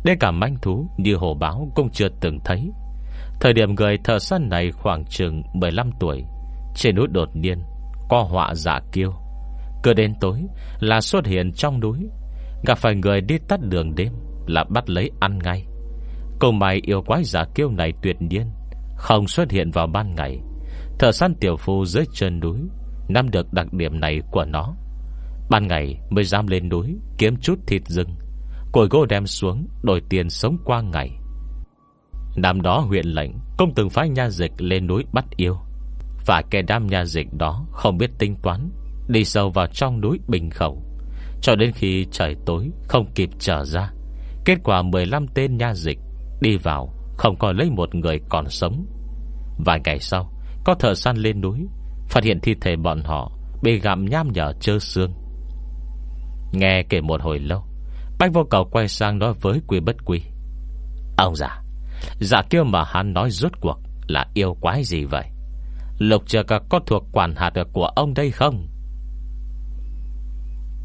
Đến cả manh thú như hồ báo Cũng chưa từng thấy. Thời điểm người thợ săn này khoảng chừng 15 tuổi, Trên núi đột nhiên Có họa giả kiêu. Cứ đến tối là xuất hiện trong núi Gặp phải người đi tắt đường đêm Là bắt lấy ăn ngay. Câu mày yêu quái giả kiêu này tuyệt nhiên, Không xuất hiện vào ban ngày. Thợ săn tiểu phu dưới chân núi, Nắm được đặc điểm này của nó. Ban ngày mới dám lên núi Kiếm chút thịt rừng Cồi gỗ đem xuống Đổi tiền sống qua ngày. Năm đó huyện lệnh Công từng phái nha dịch lên núi bắt yêu. Và kẻ đam nha dịch đó Không biết tính toán, Đi sâu vào trong núi Bình Khẩu. Cho đến khi trời tối Không kịp trở ra. Kết quả 15 tên nha dịch Đi vào, không còn lấy một người còn sống. Vài ngày sau, Có thợ săn lên núi, Phát hiện thi thể bọn họ Bị gặm nham nhở chơ xương. Nghe kể một hồi lâu, Bách vô cầu quay sang nói với quy bất quy, Ông già dạ Giả kêu mà hắn nói rốt cuộc Là yêu quái gì vậy? Lục chờ cả có thuộc quản hạt của ông đây không?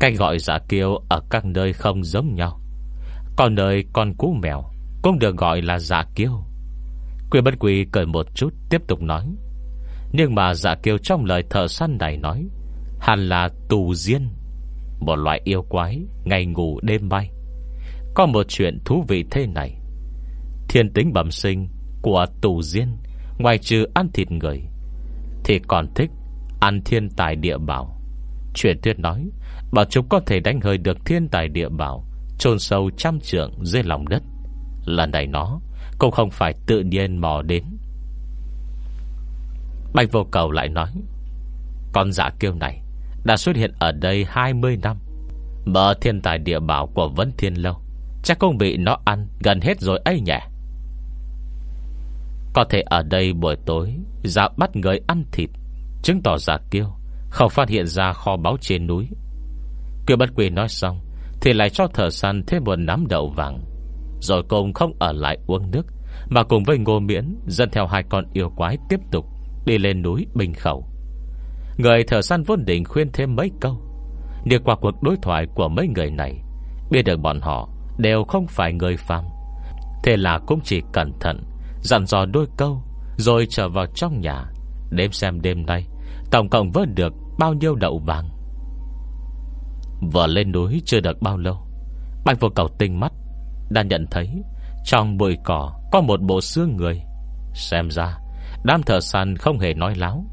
Cách gọi giả kiêu Ở các nơi không giống nhau. Còn nơi con cú mèo Cũng được gọi là giả kiêu. Quyền bất quỳ cười một chút, Tiếp tục nói. Nhưng mà giả kiêu trong lời thợ săn này nói, Hẳn là tù diên, Một loại yêu quái, Ngày ngủ đêm bay. Có một chuyện thú vị thế này. Thiên tính bẩm sinh Của tù diên, Ngoài trừ ăn thịt người, Thì còn thích ăn thiên tài địa bảo. Chuyện thuyết nói Bảo chúng có thể đánh hơi được thiên tài địa bảo, chôn sâu trăm trượng dưới lòng đất. Lần này nó Cũng không phải tự nhiên mò đến. Bạch vô cầu lại nói, Con giả kiêu này Đã xuất hiện ở đây 20 năm. Mở thiên tài địa bảo của Vấn Thiên Lâu Chắc cũng bị nó ăn Gần hết rồi ấy nhỉ? Có thể ở đây buổi tối giả bắt người ăn thịt, Chứng tỏ giả kiêu Không phát hiện ra kho báu trên núi. Kiều bất quỳ nói xong, Thì lại cho thợ săn thêm một nắm đậu vàng. Rồi cùng không ở lại uống nước, Mà cùng với ngô miễn Dân theo hai con yêu quái tiếp tục Đi lên núi Bình Khẩu. Người thợ săn vốn định khuyên thêm mấy câu, Nhưng qua cuộc đối thoại của mấy người này, Biết được bọn họ Đều không phải người phàm, Thế là cũng chỉ cẩn thận Dặn dò đôi câu, Rồi trở vào trong nhà, Đếm xem đêm nay Tổng cộng vớt được bao nhiêu đậu vàng. Vừa lên núi chưa được bao lâu. Bạch vô cầu tinh mắt, Đã nhận thấy Trong bụi cỏ có một bộ xương người. Xem ra, Đám thợ săn không hề nói láo.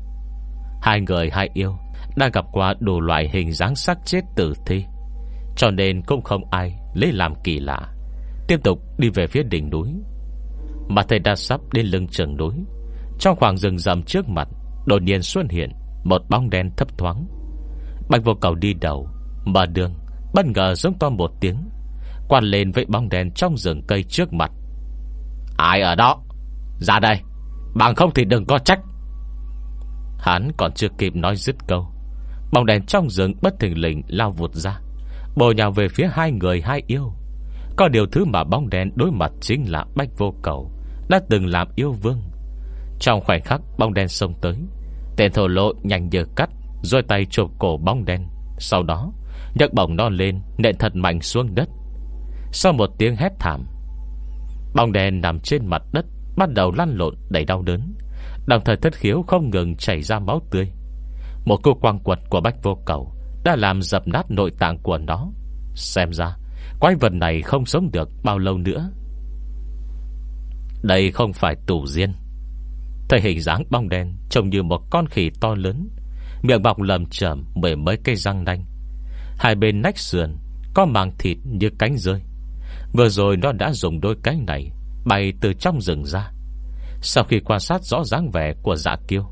Hai người hai yêu Đã gặp qua đủ loại hình dáng sắc chết tử thi, Cho nên cũng không ai Lấy làm kỳ lạ. Tiếp tục đi về phía đỉnh núi. Mà thầy đã sắp đến lưng chừng núi, Trong khoảng rừng rậm trước mặt, Đột nhiên xuất hiện Một bóng đen thấp thoáng. Bạch vô cầu đi đầu Mở đường, Bất ngờ giống to một tiếng Quan lên với bóng đèn trong rừng cây trước mặt. Ai ở đó? Ra đây, Bằng không thì đừng có trách. Hắn còn chưa kịp nói dứt câu, Bóng đèn trong rừng bất thình lình lao vụt ra Bồ nhào về phía hai người hai yêu. Có điều thứ mà bóng đèn đối mặt chính là Bách Vô Cầu, Đã từng làm yêu vương. Trong khoảnh khắc bóng đen xông tới, Tên thổ lộ nhanh như cắt Rồi tay chụp cổ bóng đen Sau đó nhấc bổng non lên, Nện thật mạnh xuống đất. Sau một tiếng hét thảm, Bóng đèn nằm trên mặt đất Bắt đầu lăn lộn đầy đau đớn. Đồng thời thất khiếu không ngừng chảy ra máu tươi. Một cô quang quật của bách vô cầu Đã làm dập nát nội tạng của nó. Xem ra, Quái vật này không sống được bao lâu nữa. Đây không phải tủ riêng Thấy hình dáng bóng đen Trông như một con khỉ to lớn. Miệng bọc lầm chởm Mười mấy cây răng nanh. Hai bên nách sườn, Có màng thịt như cánh rơi. Vừa rồi nó đã dùng đôi cánh này Bay từ trong rừng ra. Sau khi quan sát rõ dáng vẻ của giả kiêu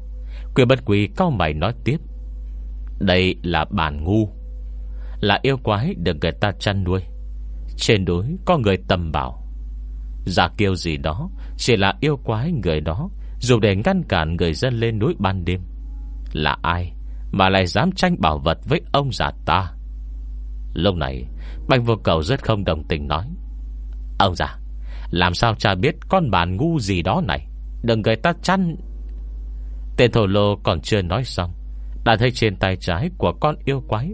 Quyền bất quỳ cao mày nói tiếp. Đây là bản ngu, Là yêu quái được người ta chăn nuôi. Trên núi có người tầm bảo. Giả kiêu gì đó Chỉ là yêu quái người đó Dùng để ngăn cản người dân lên núi ban đêm. Là ai Mà lại dám tranh bảo vật với ông già ta? Lúc này, Bạch vô cầu rất không đồng tình nói, Ông già, Làm sao cha biết con bàn ngu gì đó này? Đừng người ta chăn. Tên thổ lô còn chưa nói xong, Đã thấy trên tay trái của con yêu quái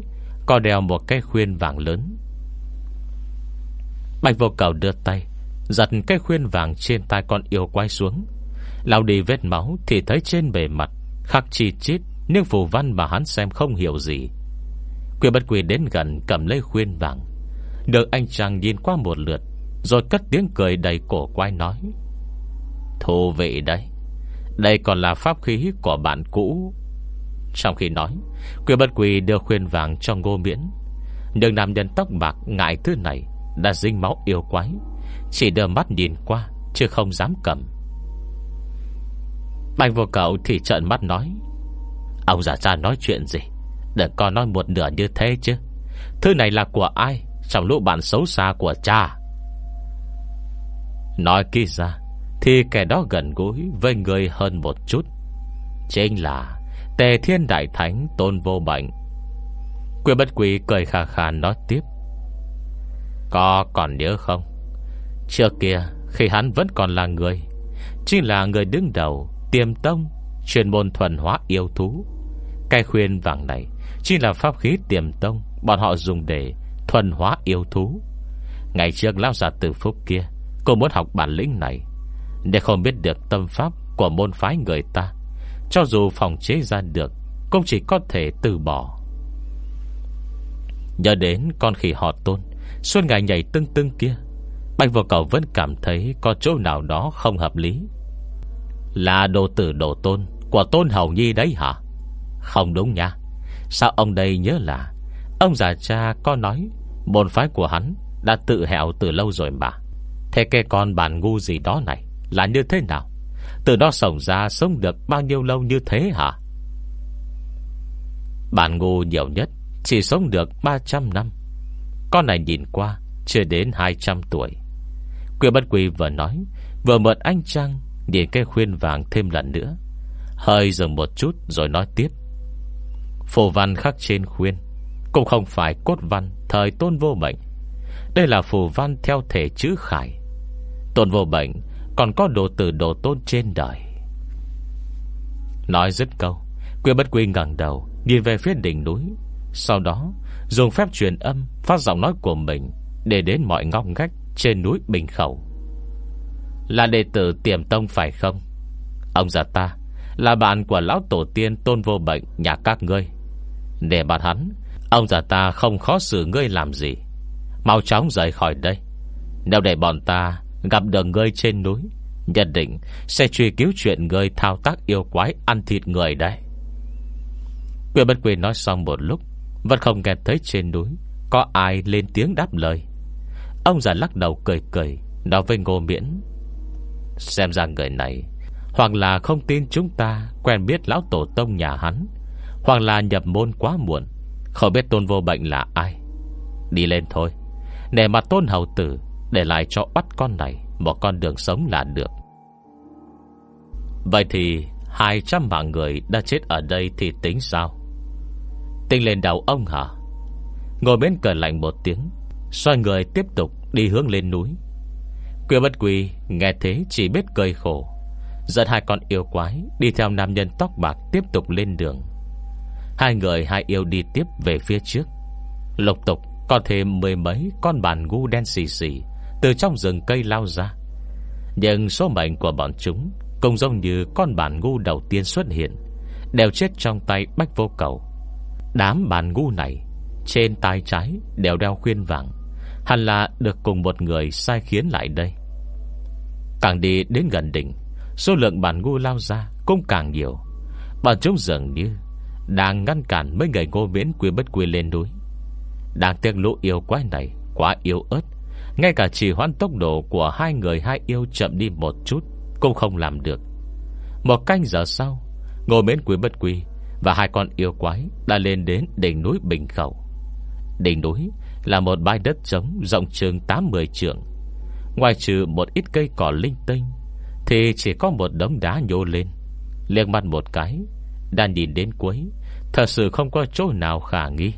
Có đeo một cái khuyên vàng lớn. Bạch vô cầu đưa tay Giật cái khuyên vàng trên tay con yêu quái xuống Lao đi vết máu Thì thấy trên bề mặt Khắc chi chít, Nhưng phù văn mà hắn xem không hiểu gì. Quy bất quy đến gần cầm lấy khuyên vàng. Được anh chàng nhìn qua một lượt, Rồi cất tiếng cười đầy cổ quay nói Thú vị đấy, Đây còn là pháp khí của bạn cũ. Trong khi nói Quy bất quy đưa khuyên vàng cho ngô miễn. Nhưng nam nhân tóc bạc ngại thứ này Đã dính máu yêu quái, Chỉ đưa mắt nhìn qua, Chứ không dám cầm. Bành vô cậu thì trợn mắt nói, Ông già cha nói chuyện gì? Đừng có nói một nửa như thế chứ? Thứ này là của ai? Trong lũ bạn xấu xa của cha. Nói kỹ ra, Thì kẻ đó gần gũi Với người hơn một chút. Chính là Tề thiên đại thánh tôn vô bệnh. Quyền bất quỷ cười khà khà nói tiếp. Có còn nhớ không? Trước kia, Khi hắn vẫn còn là người Chính là người đứng đầu Tiềm tông, Chuyên môn thuần hóa yêu thú. Cái khuyên vàng này Chính là pháp khí tiềm tông, Bọn họ dùng để thuần hóa yêu thú. Ngày trước lão già từ phúc kia, Cô muốn học bản lĩnh này, Để không biết được tâm pháp Của môn phái người ta. Cho dù phòng chế ra được, Cũng chỉ có thể từ bỏ. Nhớ đến con khỉ họ tôn, Suốt ngày nhảy tưng tưng kia Bạch vô cầu vẫn cảm thấy Có chỗ nào đó không hợp lý. Là đồ tử đồ tôn, Của tôn hầu nhi đấy hả? Không đúng nha. Sao ông đây nhớ là Ông già cha có nói bồn phái của hắn đã tự hẹo từ lâu rồi mà. Thế cái con bản ngu gì đó này Là như thế nào? Từ đó sống ra sống được bao nhiêu lâu như thế hả? Bản ngu nhiều nhất Chỉ sống được 300 năm. Con này nhìn qua Chưa đến 200 tuổi. Quyên bất quỳ vừa nói, Vừa mượn anh Trăng, Nhìn cái khuyên vàng thêm lần nữa. Hơi dừng một chút rồi nói tiếp. Phổ văn khắc trên khuyên, Cũng không phải cốt văn Thời tôn vô mệnh. Đây là phù văn theo thể chữ khải. Tôn vô bệnh Còn có đồ tử đồ tôn trên đời. Nói dứt câu, Quyên bất quy ngẩng đầu, Nhìn về phía đỉnh núi. Sau đó, dùng phép truyền âm Phát giọng nói của mình Để đến mọi ngóc ngách trên núi Bình Khẩu. Là đệ tử tiềm tông phải không? Ông già ta là bạn của lão tổ tiên tôn vô bệnh Nhà các ngươi. Để bạn hắn, Ông già ta không khó xử ngươi làm gì. Mau chóng rời khỏi đây. Nếu để bọn ta Gặp được ngươi trên núi, Nhất định sẽ truy cứu chuyện ngươi thao tác yêu quái ăn thịt người đấy. Quyền bất quyền nói xong một lúc, Vẫn không nghe thấy trên núi Có ai lên tiếng đáp lời. Ông già lắc đầu cười cười, Nói với ngô miễn, Xem ra người này hoặc là không tin chúng ta, Quen biết lão tổ tông nhà hắn. Hoặc là nhập môn quá muộn, Không biết tôn vô bệnh là ai. Đi lên thôi, Để mà tôn hầu tử để lại cho bắt con này Một con đường sống là được. Vậy thì 200 mạng người đã chết ở đây Thì tính sao? Tinh lên đầu ông hả? Ngồi bên cờ lạnh một tiếng, Xoay người tiếp tục đi hướng lên núi. Quyên bất quỳ Nghe thế chỉ biết cười khổ. Dẫn hai con yêu quái, Đi theo nam nhân tóc bạc tiếp tục lên đường. Hai người, hai yêu đi tiếp về phía trước. Lục tục có thêm mười mấy con bàn ngu đen xì xì từ trong rừng cây lao ra. Nhưng số mệnh của bọn chúng Cũng giống như con bàn ngu đầu tiên xuất hiện, Đều chết trong tay bách vô cầu. Đám bàn ngu này, Trên tay trái đều đeo khuyên vàng, Hẳn là được cùng một người sai khiến lại đây. Càng đi đến gần đỉnh Số lượng bản ngu lao ra Cũng càng nhiều. Bọn chúng dường như Đang ngăn cản mấy người ngô miễn quy bất quy lên núi. Đang tiếc lũ yêu quái này Quá yếu ớt, ngay cả chỉ hoãn tốc độ của hai người hai yêu chậm đi một chút Cũng không làm được. Một canh giờ sau, Ngô miễn quy bất quy Và hai con yêu quái đã lên đến đỉnh núi Bình Khẩu. Đỉnh núi là một bãi đất trống rộng chừng 80 trượng, Ngoài trừ một ít cây cỏ linh tinh thì chỉ có một đống đá nhô lên. Liêng mắt một cái, Đã nhìn đến cuối Thật sự không có chỗ nào khả nghi.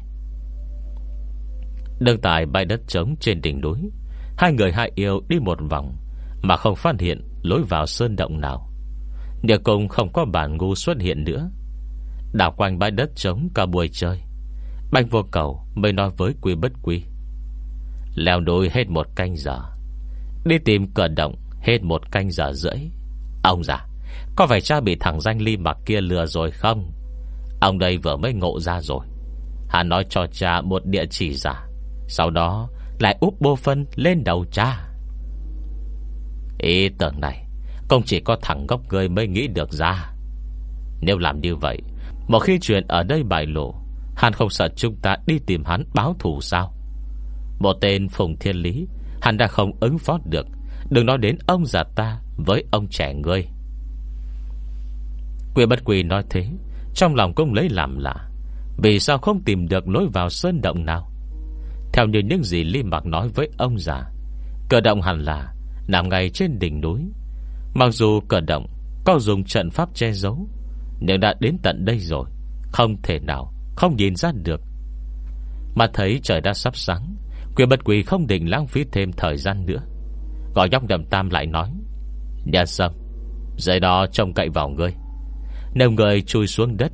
Đương tại bãi đất trống trên đỉnh núi. Hai người hai yêu đi một vòng, Mà không phát hiện lối vào sơn động nào. Nhờ cùng không có bản ngu xuất hiện nữa. Đảo quanh bãi đất trống cả buổi chơi banh vô cầu mới nói với quy bất quy. Leo núi hết một canh giờ. Đi tìm cửa động Hết một canh giờ rưỡi. Ông già, Có phải cha bị thằng danh ly mặc kia lừa rồi không? Ông đây vừa mới ngộ ra rồi. Hắn nói cho cha một địa chỉ giả, Sau đó lại úp bô phân lên đầu cha. Ý tưởng này, Không chỉ có thằng gốc người mới nghĩ được ra. Nếu làm như vậy Một khi chuyện ở đây bại lộ, Hắn không sợ chúng ta đi tìm hắn báo thù sao? Một tên Phùng Thiên Lý, Hắn đã không ứng phó được Đừng nói đến ông già ta Với ông trẻ ngươi. Quỷ bất quỷ nói thế, Trong lòng cũng lấy làm lạ. Vì sao không tìm được lối vào sơn động nào? Theo như những gì Lý Mạc nói với ông già, Cờ động hẳn là Nằm ngay trên đỉnh núi. Mặc dù cờ động Có dùng trận pháp che giấu, Nhưng đã đến tận đây rồi, Không thể nào Không nhìn ra được. Mà thấy trời đã sắp sáng Quyền bất quỷ không định lãng phí thêm thời gian nữa có nhóc đầm tam lại nói, Nhà sâm dây đó trông cậy vào ngươi. Nếu người chui xuống đất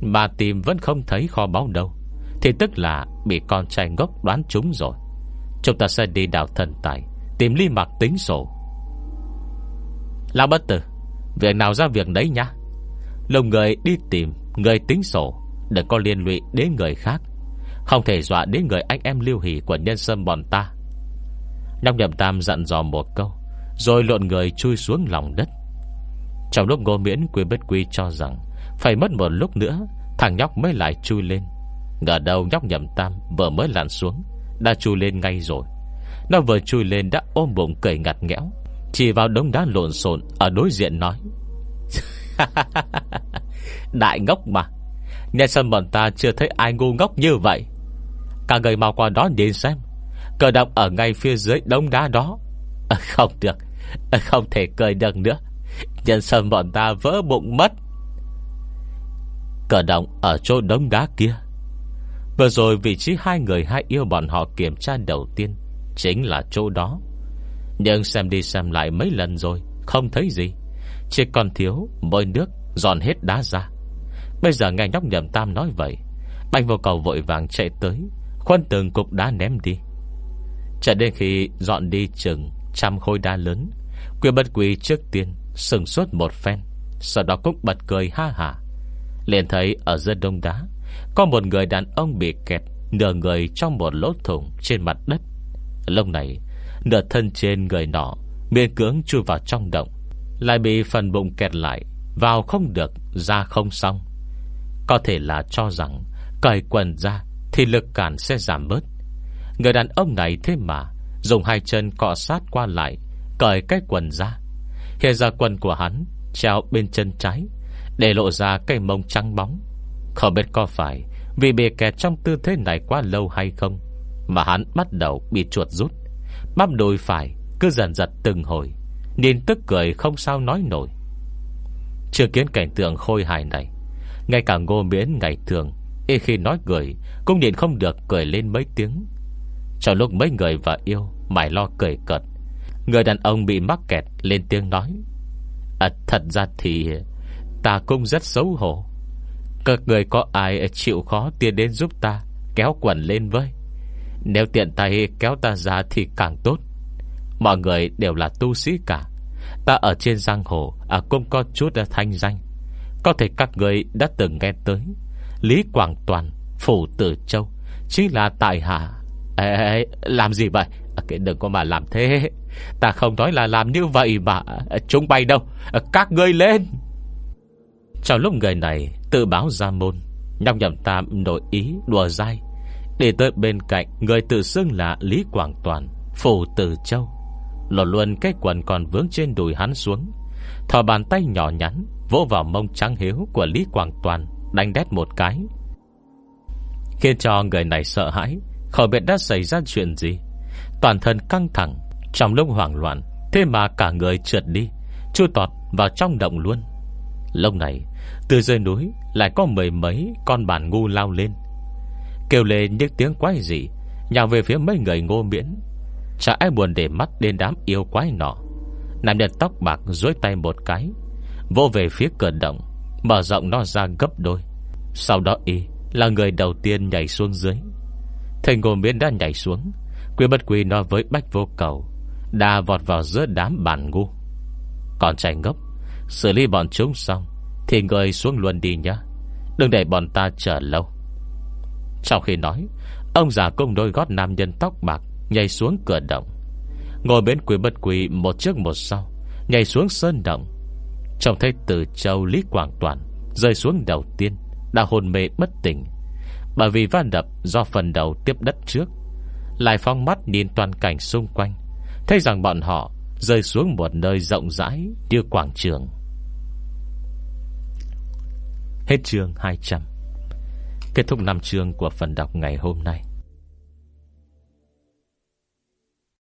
Mà tìm vẫn không thấy kho báu đâu, Thì tức là bị con trai ngốc đoán chúng rồi. Chúng ta sẽ đi đào thần tài, Tìm ly mặc tính sổ. Lão bất tử, Việc nào ra việc đấy nhá. Lồng người đi tìm Người tính sổ, Đừng có liên lụy đến người khác. Không thể dọa đến người anh em lưu hỷ Của nhân sâm bọn ta. Nhóc nhậm tam dặn dò một câu, Rồi lộn người chui xuống lòng đất. Trong lúc ngô miễn quy bất quy cho rằng Phải mất một lúc nữa, Thằng nhóc mới lại chui lên. Ngờ đầu nhóc nhậm tam vừa mới lặn xuống, Đã chui lên ngay rồi. Nó vừa chui lên đã ôm bụng cười ngặt nghẽo, Chỉ vào đống đá lộn xộn Ở đối diện nói, *laughs* Đại ngốc mà nhà sân bọn ta chưa thấy ai ngu ngốc như vậy? Cả người mau qua đó nhìn xem. Cờ động ở ngay phía dưới đống đá đó. À, Không được. À, Không thể cười được nữa. Nhân sân bọn ta vỡ bụng mất. Cờ động ở chỗ đống đá kia. Vừa rồi vị trí hai người hai yêu bọn họ kiểm tra đầu tiên Chính là chỗ đó. Nhưng xem đi xem lại mấy lần rồi Không thấy gì. Chỉ còn thiếu bôi nước Dọn hết đá ra. Bây giờ nghe nhóc nhầm tam nói vậy Bành vô cầu vội vàng chạy tới Khuân từng cục đá ném đi. Cho đến khi dọn đi chừng Trăm khối đá lớn Quyền bất quỳ trước tiên Sừng suốt một phen, Sau đó cũng bật cười ha hả liền thấy ở giữa đông đá, Có một người đàn ông bị kẹt Nửa người trong một lỗ thủng trên mặt đất. Lúc này, Nửa thân trên người nọ, Miệng cưỡng chui vào trong động, Lại bị phần bụng kẹt lại, Vào không được, ra không xong. Có thể là cho rằng Cởi quần ra Thì lực cản sẽ giảm bớt. Người đàn ông này thế mà, Dùng hai chân cọ sát qua lại, Cởi cái quần ra. Hiện ra quần của hắn Treo bên chân trái, Để lộ ra cây mông trắng bóng. Không biết có phải Vì bị kẹt trong tư thế này quá lâu hay không, Mà hắn bắt đầu bị chuột rút. Bắp đùi phải Cứ dần giật từng hồi, Nhìn tức cười không sao nói nổi. Chưa kiến cảnh tượng khôi hài này, Ngay cả ngô miễn ngày thường Y khi nói cười, Cũng nhìn không được cười lên mấy tiếng. Trong lúc mấy người và yêu Mãi lo cười cợt. Người đàn ông bị mắc kẹt, lên tiếng nói À thật ra thì Ta cũng rất xấu hổ. Các người có ai chịu khó tiến đến giúp ta Kéo quần lên với? Nếu tiện tay kéo ta ra thì càng tốt. Mọi người đều là tu sĩ cả. Ta ở trên giang hồ À cũng có chút thanh danh. Có thể các người đã từng nghe tới Lý Quảng Toàn, Phủ Tử Châu, Chính là tại hạ ê, ê, Làm gì vậy? À, cái Đừng có mà làm thế. Ta không nói là làm như vậy mà à, Chúng bay đâu. À, các ngươi lên. Trong lúc người này tự báo ra môn Nhọc nhầm tam nổi ý đùa dai. Để tới bên cạnh Người tự xưng là Lý Quảng Toàn Phủ Tử Châu. Lột luôn cái quần còn vướng trên đùi hắn xuống. Thò bàn tay nhỏ nhắn Vỗ vào mông trắng hiếu của Lý Quảng Toàn Đánh đét một cái. Khiến cho người này sợ hãi khỏi biết đã xảy ra chuyện gì. Toàn thân căng thẳng, Trong lúc hoảng loạn, Thế mà cả người trượt đi Chui tọt vào trong động luôn. Lúc này, Từ dưới núi Lại có mười mấy con bản ngu lao lên. Kêu lên những tiếng quái gì Nhào về phía mấy người ngô miễn. Chả ai buồn để mắt đến đám yêu quái nọ. Nam nhân tóc bạc dối tay một cái Vô về phía cửa động, Mở rộng nó ra gấp đôi. Sau đó y là người đầu tiên nhảy xuống dưới. Thầy ngô miễn đã nhảy xuống. Quyên bất quy nói với bách vô cầu Đã vọt vào giữa đám bàn ngu. Còn trai ngốc, Xử lý bọn chúng xong Thì người xuống luôn đi nhá. Đừng để bọn ta chờ lâu. Sau khi nói, Ông già cùng đôi gót nam nhân tóc bạc Nhảy xuống cửa động. Ngồi bên quý bất quý một trước một sau, Nhảy xuống sơn động. Trông thấy từ châu, Lý Quảng Toàn Rơi xuống đầu tiên, Đã hồn mê bất tỉnh. Bởi vì va đập do phần đầu tiếp đất trước. Lại phong mắt nhìn toàn cảnh xung quanh. Thấy rằng bọn họ Rơi xuống một nơi rộng rãi Như quảng trường. Hết chương 200 Kết thúc năm chương của phần đọc ngày hôm nay.